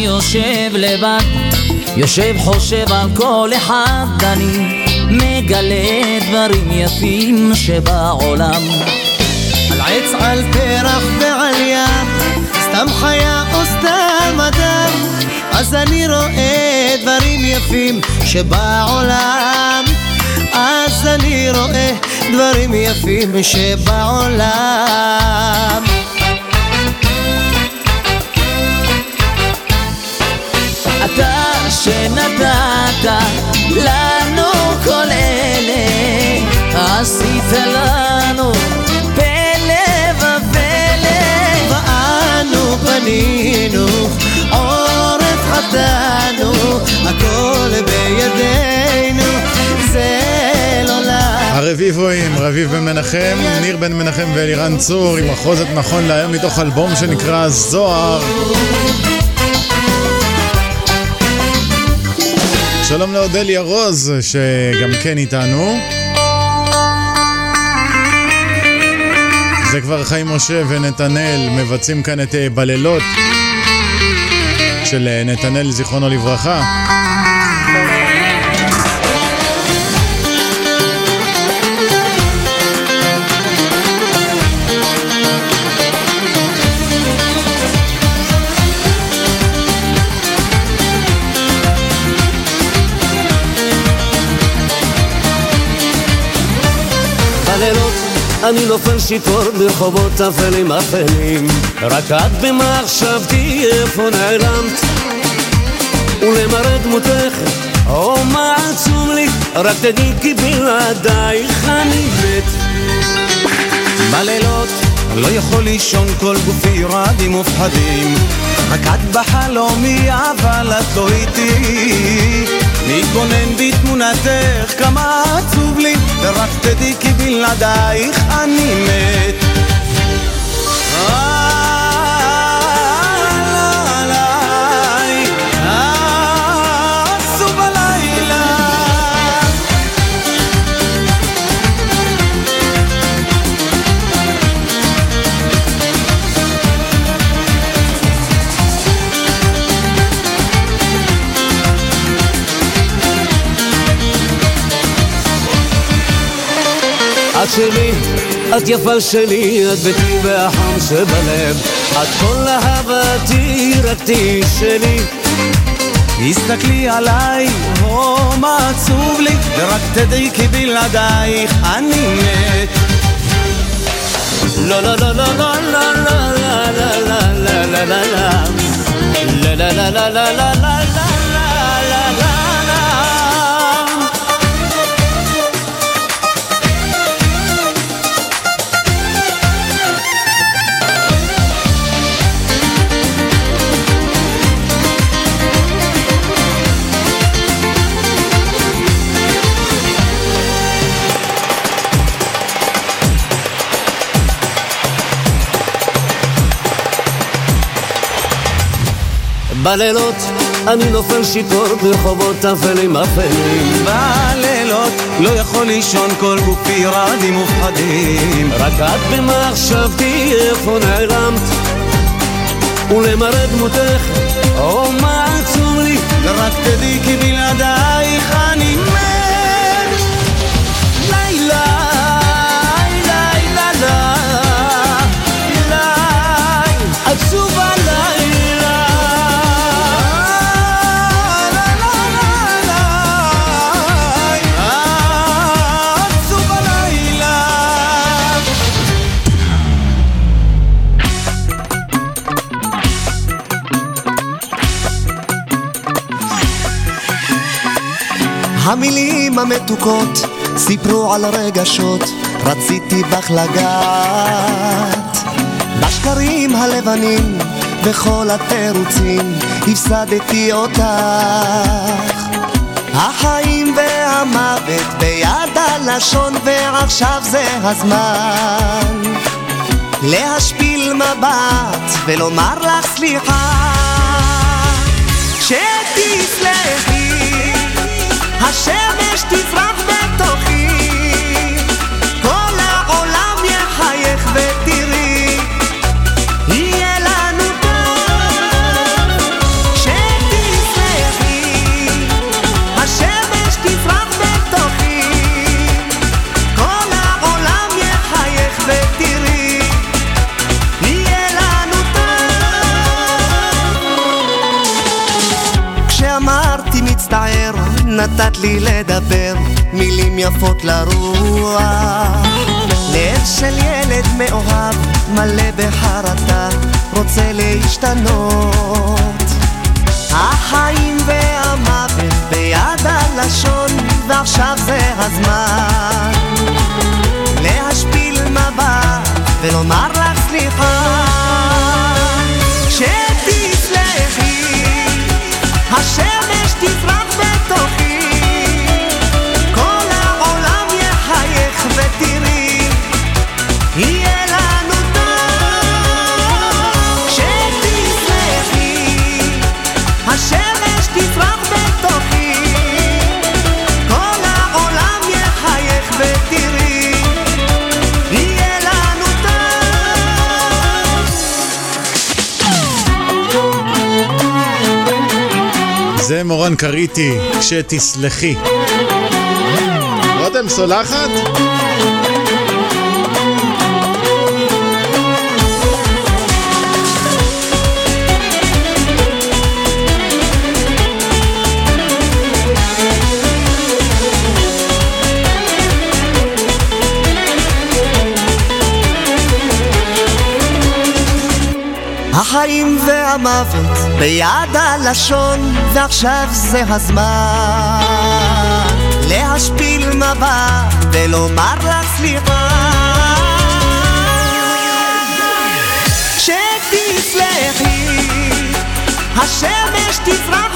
יושב לבד, יושב חושב על כל אחד, אני מגלה דברים יפים שבעולם. על עץ, על פרח ועל ים, סתם חיה או סתם אדם, אז אני רואה דברים יפים שבעולם. אז אני רואה דברים יפים שבעולם. שנתת לנו כל אלה, עשית לנו פלא ופלא. ואנו בנינו, עורף חטאנו, הכל בידינו, זה לא לך. הרביבואים, רביב בן מנחם, ניר בן מנחם ואלירן צור עם מחוזת נכון להיום מתוך אלבום שנקרא זוהר. שלום לאודליה רוז, שגם כן איתנו. זה כבר חיים משה ונתנאל מבצעים כאן את אה, בלילות של אה, נתנאל זיכרונו לברכה. אני נופל שיכור ברחובות אפלים אפלים. רק את במחשבתי איפה נעלמת? ולמראה דמותך או מה עצום לי? רק תדעי כי בלעדייך אני מת. בלילות לא יכול לישון כל גופי רעדים ופחדים רק את בחלומי אבל את לא איתי. מתבונן בתמונתך כמה עצוב לי ורק תדעי כי בלעדייך אני מת שלי, את יפה שלי, את ביתי והחם שבלב את כל אהבתי, רק תהיי שלי הסתכלי עליי, או מה עצוב לי, ורק תדעי כי בלעדייך אני מת. לא לא לא לא לא לא לא לא לא לא לא לא לא לא לא לא לא לא לא בלילות אני נופל שיכור ברחובות אפלים אפלים. בלילות לא יכול לישון כל גופי רעדים ופחדים רק את במחשבתי איפה נעלמת? ולמראה דמותך או מה עצוב לי? ורק תדעי כי בלעדייך אני מת המילים המתוקות סיפרו על רגשות, רציתי בך לגעת. בשקרים הלבנים, בכל התירוצים, הפסדתי אותך. החיים והמוות ביד הלשון, ועכשיו זה הזמן. להשפיל מבט ולומר לך סליחה. השמש תזרח יפות לרוח. לב של ילד מאוהב, מלא בחרטה, רוצה להשתנות. החיים והמוות ביד הלשון, ועכשיו זה הזמן. להשפיל מבט ולומר מורן קריטי, כשתסלחי. רותם סולחת? המוות ביד הלשון, ועכשיו זה הזמן להשפיל מבט ולומר לך סליחה. שתסלחי, השמש תזרח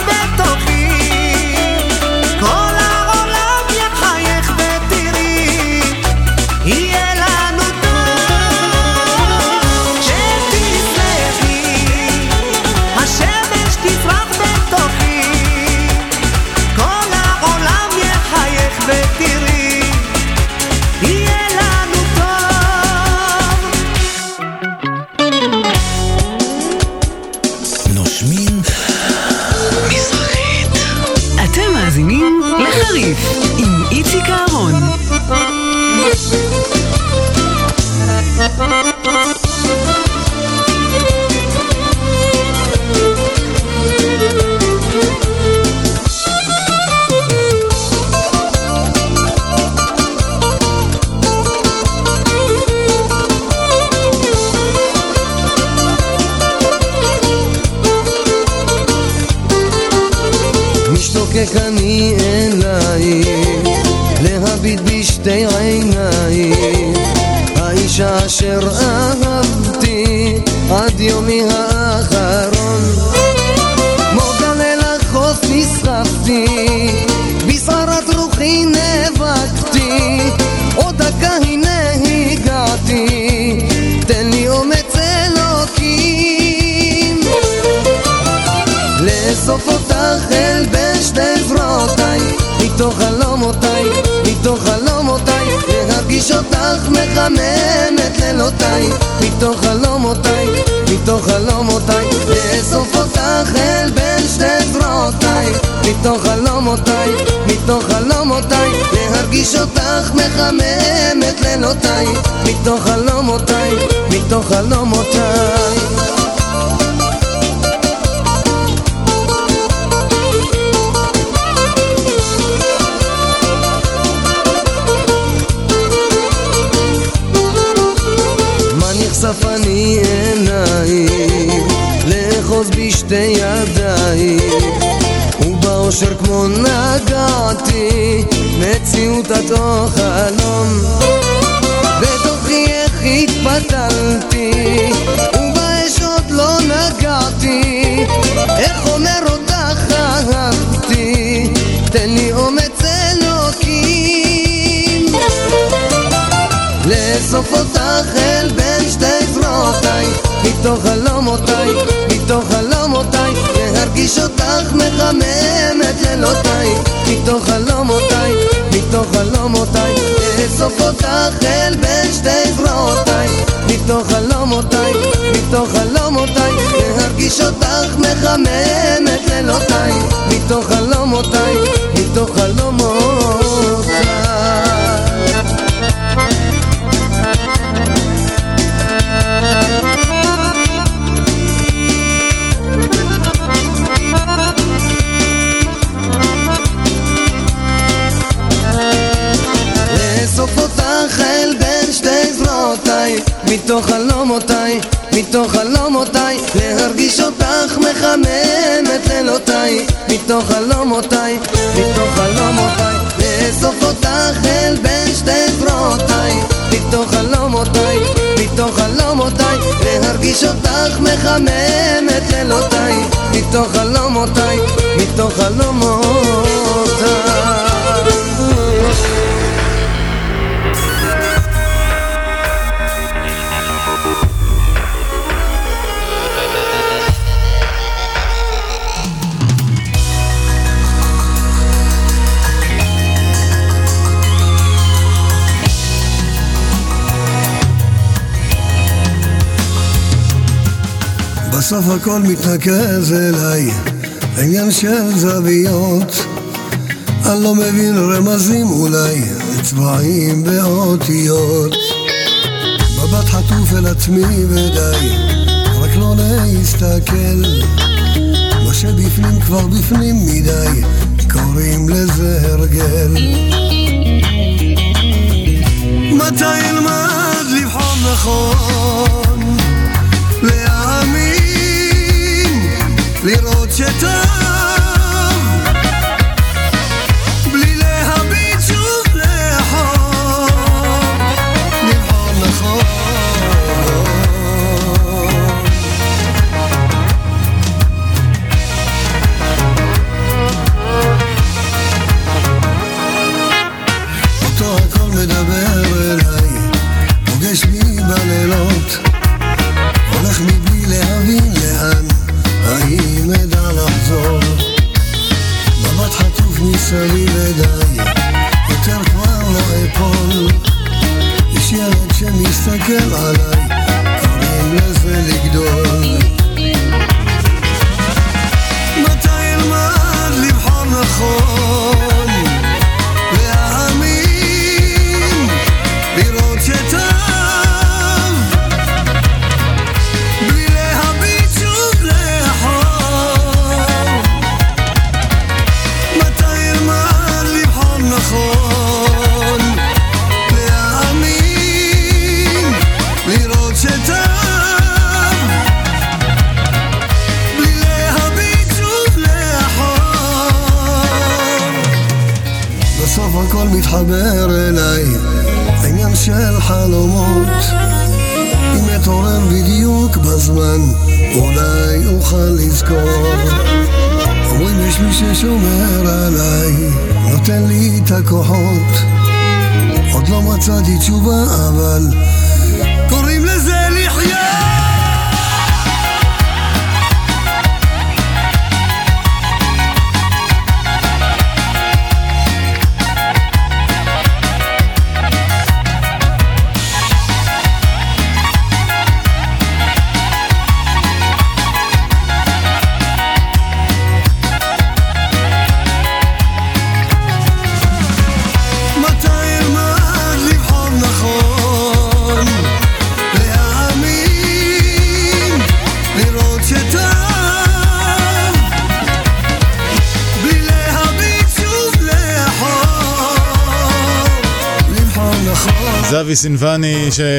מתוך חלומותיי, מתוך חלומותיי להרגיש אותך מחממת לילותיי. מתוך חלומותיי, מתוך חלומותיי לאסוף אותך אל בין שתי זרועותיי. מתוך חלומותיי, מתוך חלומותיי להרגיש אותך מחממת לילותיי. מתוך חלומותיי, מתוך חלומותיי לאחוז בשתי ידיים, ובאושר כמו נגעתי, מציאות התוך חלום. בתוכי איך התפתלתי, ובאש עוד לא נגעתי, איך אומר אותך אהבתי, תן לי אומץ אלוקים. לאסוף אותך אל בין שתי זרועותיי מתוך חלומותיי, מתוך חלומותיי להרגיש אותך מחממת לילותיי מתוך חלומותיי, מתוך חלומותיי לאסוף אותך אל בין שתי זרועותיי. מתוך חלומותיי, מתוך חלומותיי להרגיש אותך מחממת לילותיי מתוך חלומותיי, מתוך חלומותיי מתוך חלומותיי, מתוך חלומותיי להרגיש אותך מחממת לילותיי. מתוך חלומותיי, מתוך חלומותיי לאסוף אותך אל בין שתי זרועותיי. מתוך חלומותיי, מתוך חלומותיי להרגיש אותך מחממת לילותיי. מתוך חלומותיי, מתוך חלומותיי בסוף הכל מתנקז אליי, עניין של זוויות. אני לא מבין רמזים אולי, צבעים ואותיות. מבט חטוף אל עצמי ודי, רק לא להסתכל. מה שבפנים כבר בפנים מדי, קוראים לזה הרגל. מתי אלמד לבחון נכון? little chitter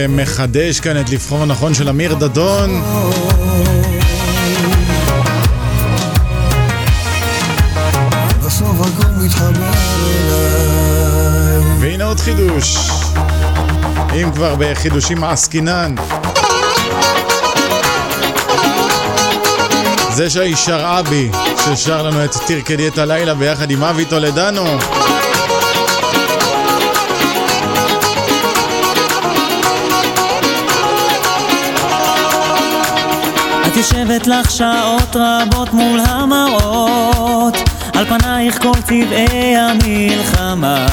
שמחדש כאן את לבחור הנכון של אמיר דדון. והנה עוד חידוש, אם כבר בחידושים עסקינן. זה שהיא שרעה בי, ששר לנו את תרקדי את הלילה ביחד עם אבי טולדנו. היית יושבת לך שעות רבות מול המראות. על פנייך כל צבעי המלחמה.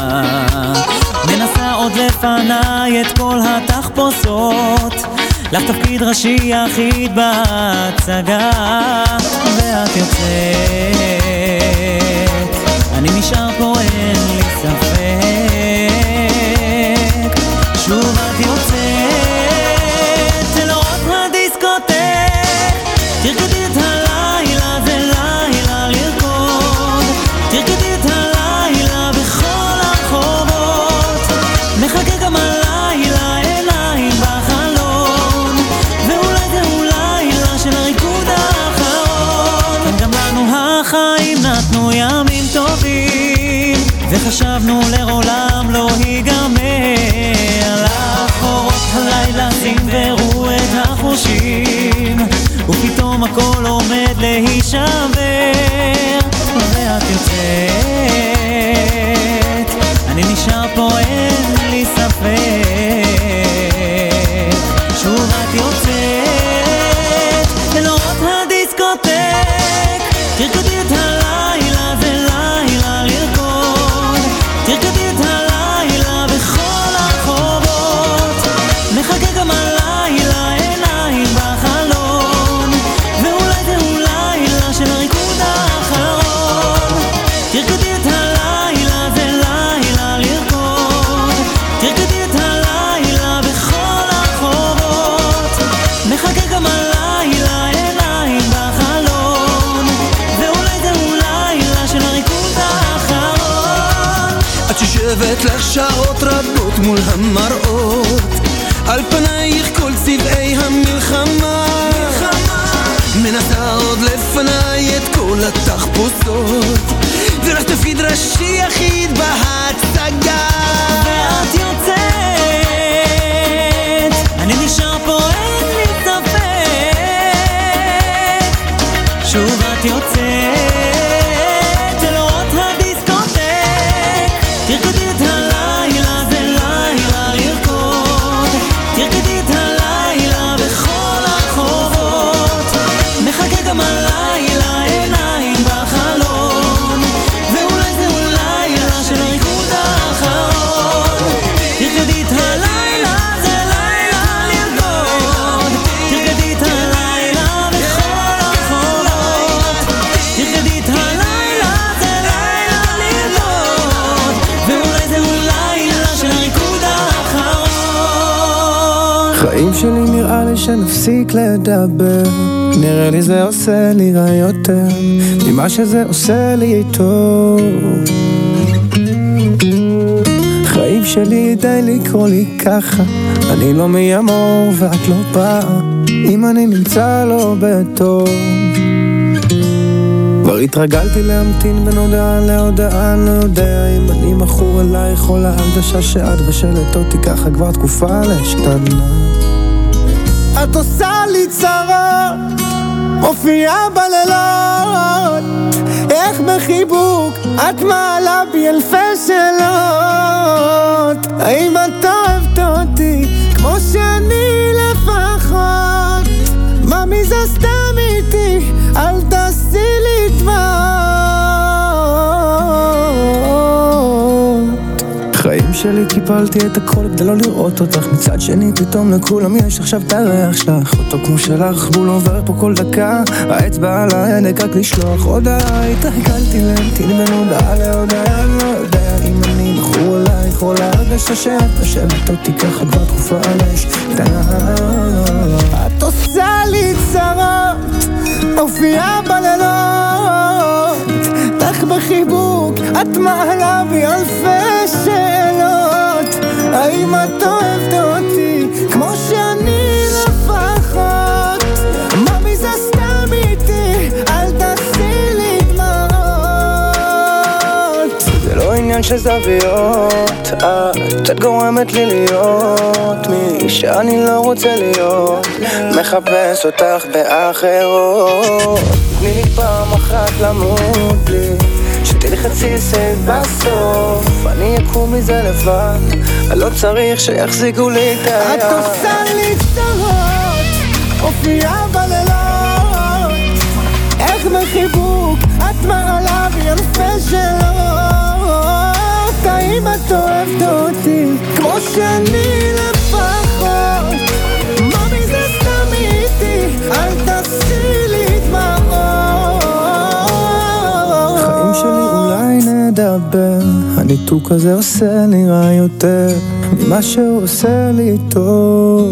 מנסה עוד לפניי את כל התחפושות. לך תפקיד ראשי יחיד בהצגה. ואת יוצאת. אני נשאר פה אין לי ספק. מול המראות. על פנייך כל צבעי המלחמה. מנסה עוד לפניי את כל התחפושות. זה תפקיד ראשי הכי לי שנפסיק לדבר. נראה לי זה עושה לי רע יותר ממה שזה עושה לי טוב. חיים שלי די לקרוא לי ככה אני לא מימור ואת לא באה אם אני נמצא לא בטוב. כבר התרגלתי להמתין בין הודעה להודעה, לא יודע אם אני מכור אלייך או להרגשה שאת בשלט אותי ככה כבר תקופה להשתנה. את עושה לי צרות, מופיעה בלילות, איך בחיבוק את מעלה בי אלפי שאלות. האם את אוהבת אותי כמו שאני לפחות? מה מי זה סתם איתי? אל תעשי שלי קיפלתי את הכל כדי לא לראות אותך. מצד שני פתאום לכולם יש עכשיו את הריח שלך. אותו כמו שלך בול עובר פה כל דקה. האצבע על הענק רק לשלוח הודעה התרגלתי להמתין בין הודעה להודעה לא יודע אם אני מכור אלייך או להרגשה שאת אותי ככה כבר תקופה על אש קטנה את עושה לי צרות מופיעה בלילות. בחיבוק את מעלה בי אלפי שאלות האם את אוהבת אותי כמו שאני לפחות? מה מזה סתם איתי? אל תעשי לי דמעות זה לא עניין של זוויות את את גורמת לי להיות מי שאני לא רוצה להיות מחפש אותך באחרות תני לי פעם אחת למות לי שתלחצי סייב בסוף. אני אקום מזה לבד. אני לא צריך שיחזיקו לי את היד. את עושה לי צרות. מופיעה בלילות. איך בחיבוק. את מעלה בי אלפי שאלות. האם את אוהבת אותי כמו שאני לפחות? מה מזה סתם איתי? אל תעשי נדבר הניתוק הזה עושה לי רע יותר ממה שהוא עושה לי טוב.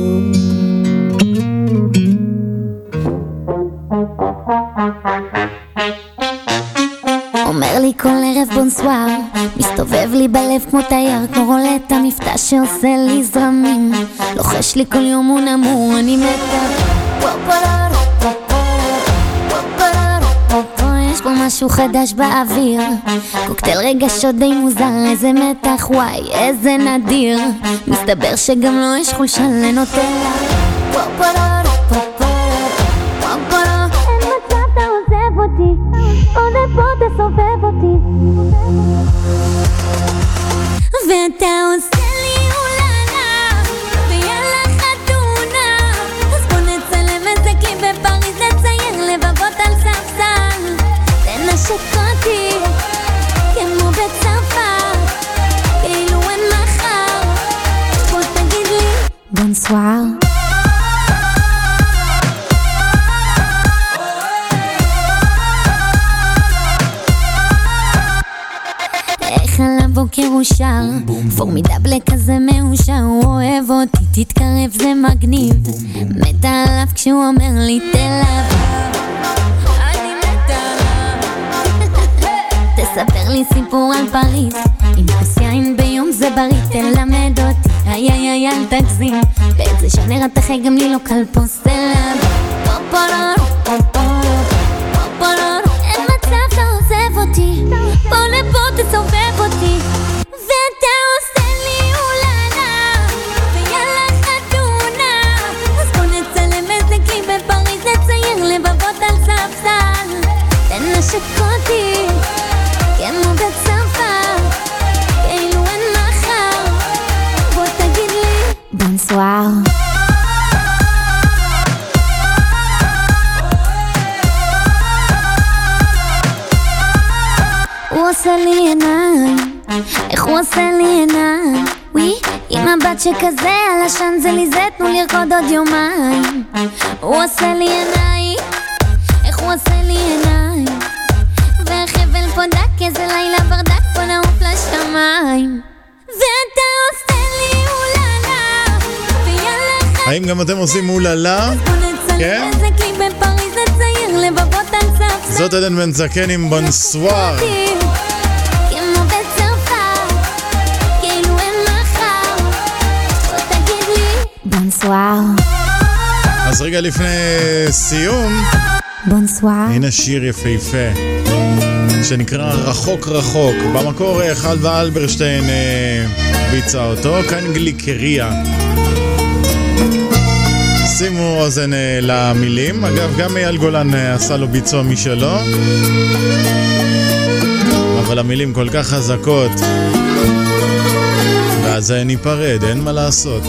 אומר לי כל ערב בונסואר מסתובב לי בלב כמו תייר כמו רולטה מבטא שעושה לי זרמים. לוחש לי כל יום הוא נמור אני מתה. יש משהו חדש באוויר. קוקטייל רגשות די מוזר איזה מתח וואי איזה נדיר. מסתבר שגם לו יש חולשה לנוטלה עוד פה תסובב אותי. ואתה עושה בונסואר איך על הבוקר הוא שר? פורמידבלה כזה מאושר הוא אוהב אותי תתקרב זה מגניב. מתה עליו כשהוא אומר לי תלווה אני מתה. עליו <laughs> תספר לי סיפור על פריז. עם כוס יין ביום זה בריא תלמד איי איי איי אל תגזים. באיזה ז'אנר אתה חי גם לי לא קל פה סלאם פופולר, פופולר, פופולר אין מצב אתה עוזב אותי. בוא לפה תסובב. שכזה על עשן זה לי זה, תנו לרקוד עוד יומיים. הוא עושה לי עיניים, איך הוא עושה לי עיניים, והחבל פה דק, איזה לילה ברדק, בוא נעוף לשמיים. ואתה עושה לי אוללה, ויאללה האם גם אתם עושים אוללה? כן? זאת עדן בן זקן עם בונסואר. בונסואר. אז רגע לפני סיום, בונסואר. הנה שיר יפהפה, שנקרא רחוק רחוק. במקור אה, חלבה אלברשטיין אה, ביצעה אותו, כאן גליקריה. שימו אוזן אה, למילים. אגב, גם אייל גולן עשה לו ביצוע משלו. אבל המילים כל כך חזקות. ואז ניפרד, אין מה לעשות.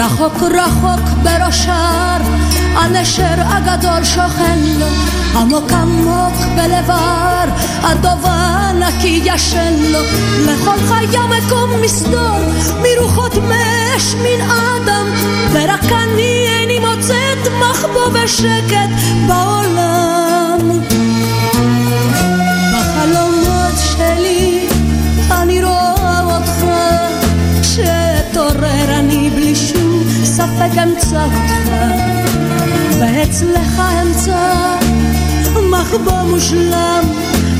רחוק רחוק בראש ההר, הנשר הגדול שוכן לו, עמוק עמוק בלב ההר, הדוב הענקי ישן לו, לכל חיה מקום מסדור, מרוחות מאש מן אדם, ורק אני איני מוצאת מחבוא ושקט בעולם. אמצא אותך ואצלך אמצא מחבוא מושלם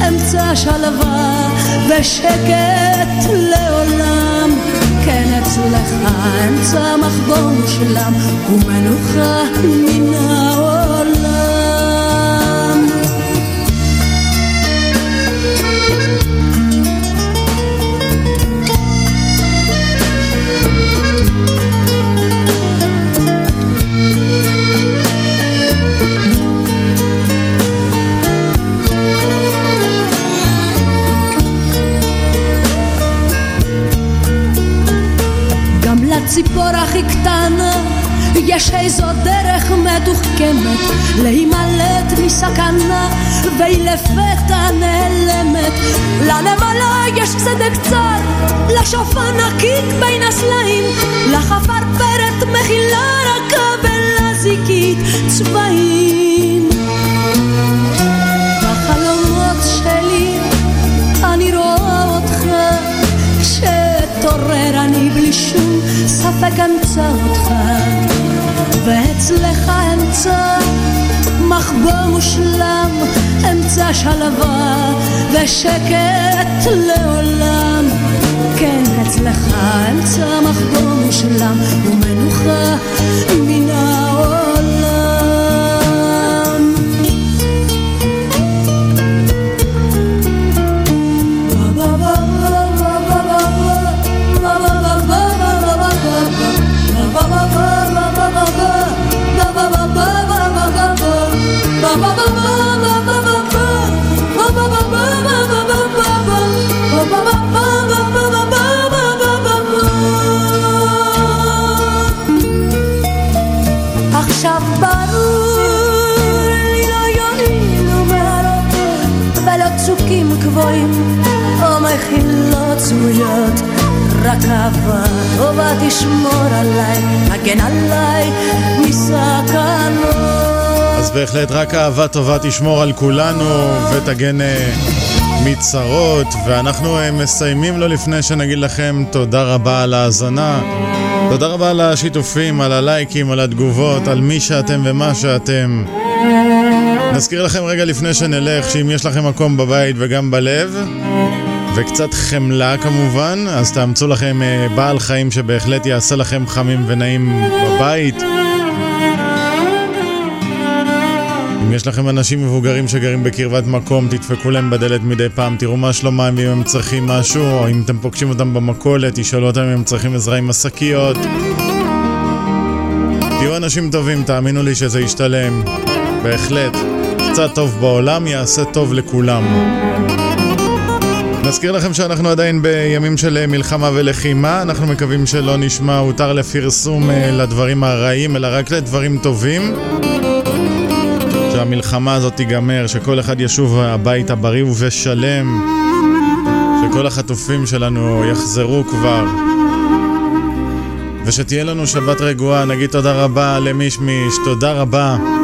אמצא שלווה ושקט לעולם. כן אצלך אמצא מחבוא מושלם ומנוחה מן מתוחכמת להימלט מסכנה והיא לפתע נעלמת לנמלה יש שדה קצר לשופן נקיק בין הסלעים לחפרפרת מכילה רכה ולזיקית צבעים. בחלומות שלי אני רואה אותך כשאתעורר אני בלי שום ספק אמצא אותך ואצלך אמצא מחבוא מושלם אמצא שלווה ושקט לעולם. כן אצלך אמצא מחבוא מושלם ומנוחה מן ולא צוקים גבוהים או מחילות צמויות רק אהבה טובה תשמור עליי, הגן עליי מסכנות. אז בהחלט רק אהבה טובה תשמור על כולנו ותגן אה, מצרות ואנחנו אה, מסיימים לא לפני שנגיד לכם תודה רבה על ההאזנה. תודה רבה על השיתופים, על הלייקים, על התגובות, על מי שאתם ומה שאתם נזכיר לכם רגע לפני שנלך שאם יש לכם מקום בבית וגם בלב וקצת חמלה כמובן, אז תאמצו לכם אה, בעל חיים שבהחלט יעשה לכם חמים ונעים בבית אם יש לכם אנשים מבוגרים שגרים בקרבת מקום, תדפקו להם בדלת מדי פעם, תראו מה שלומם, אם הם צריכים משהו, או אם אתם פוגשים אותם במכולת, תשאלו אותם אם הם צריכים עזרה עם השקיות. תהיו אנשים טובים, תאמינו לי שזה ישתלם. בהחלט. קצת טוב בעולם יעשה טוב לכולם. נזכיר לכם שאנחנו עדיין בימים של אה, מלחמה ולחימה, אנחנו מקווים שלא נשמע הותר לפרסום אה, לדברים הרעים, אלא רק לדברים טובים. שהמלחמה הזאת תיגמר, שכל אחד ישוב הביתה בריא ושלם, שכל החטופים שלנו יחזרו כבר. ושתהיה לנו שבת רגועה, נגיד תודה רבה למישמיש, תודה רבה.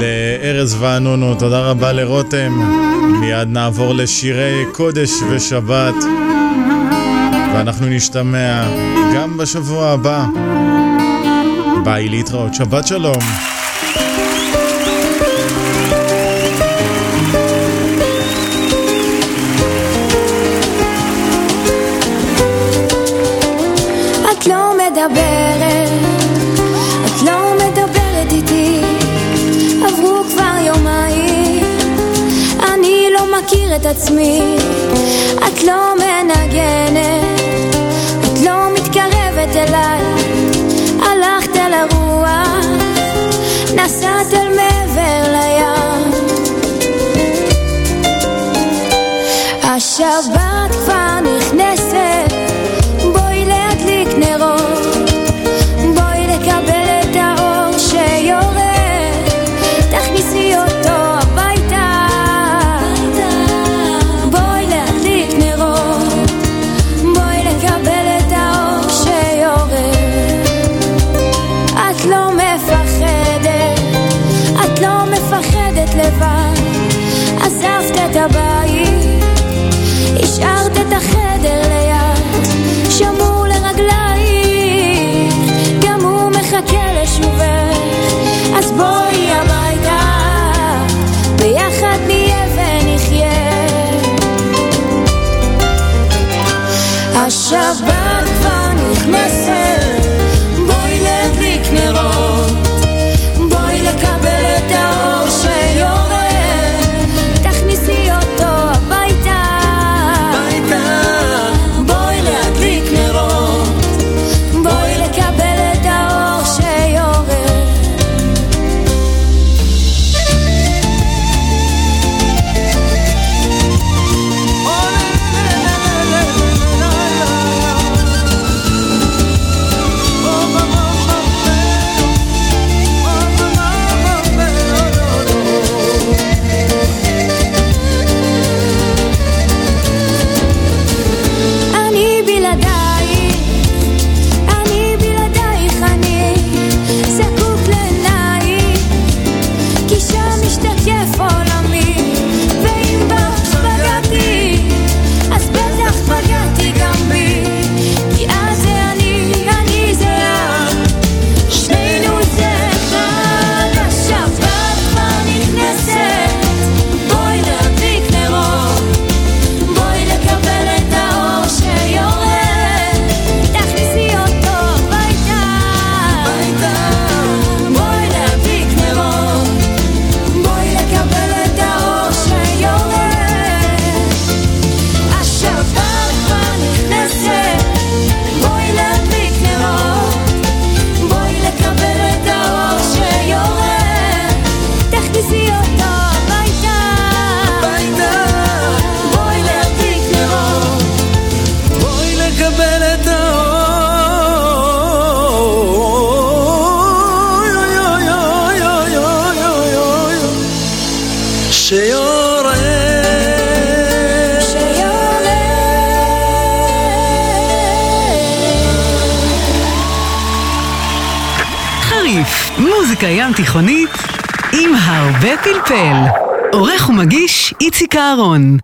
לארז וענונו, תודה רבה לרותם. מיד נעבור לשירי קודש ושבת, ואנחנו נשתמע גם בשבוע הבא. ביי להתראות, שבת שלום. לא מדברת את עצמי. את לא מנגנת, את לא מתקרבת אליי. הלכת אל הרוח, נסעת אל מעבר לים. השבת כבר נכנסת השבת כבר נכנסת תיכונית עם הרבה פלפל. עורך ומגיש איציק אהרון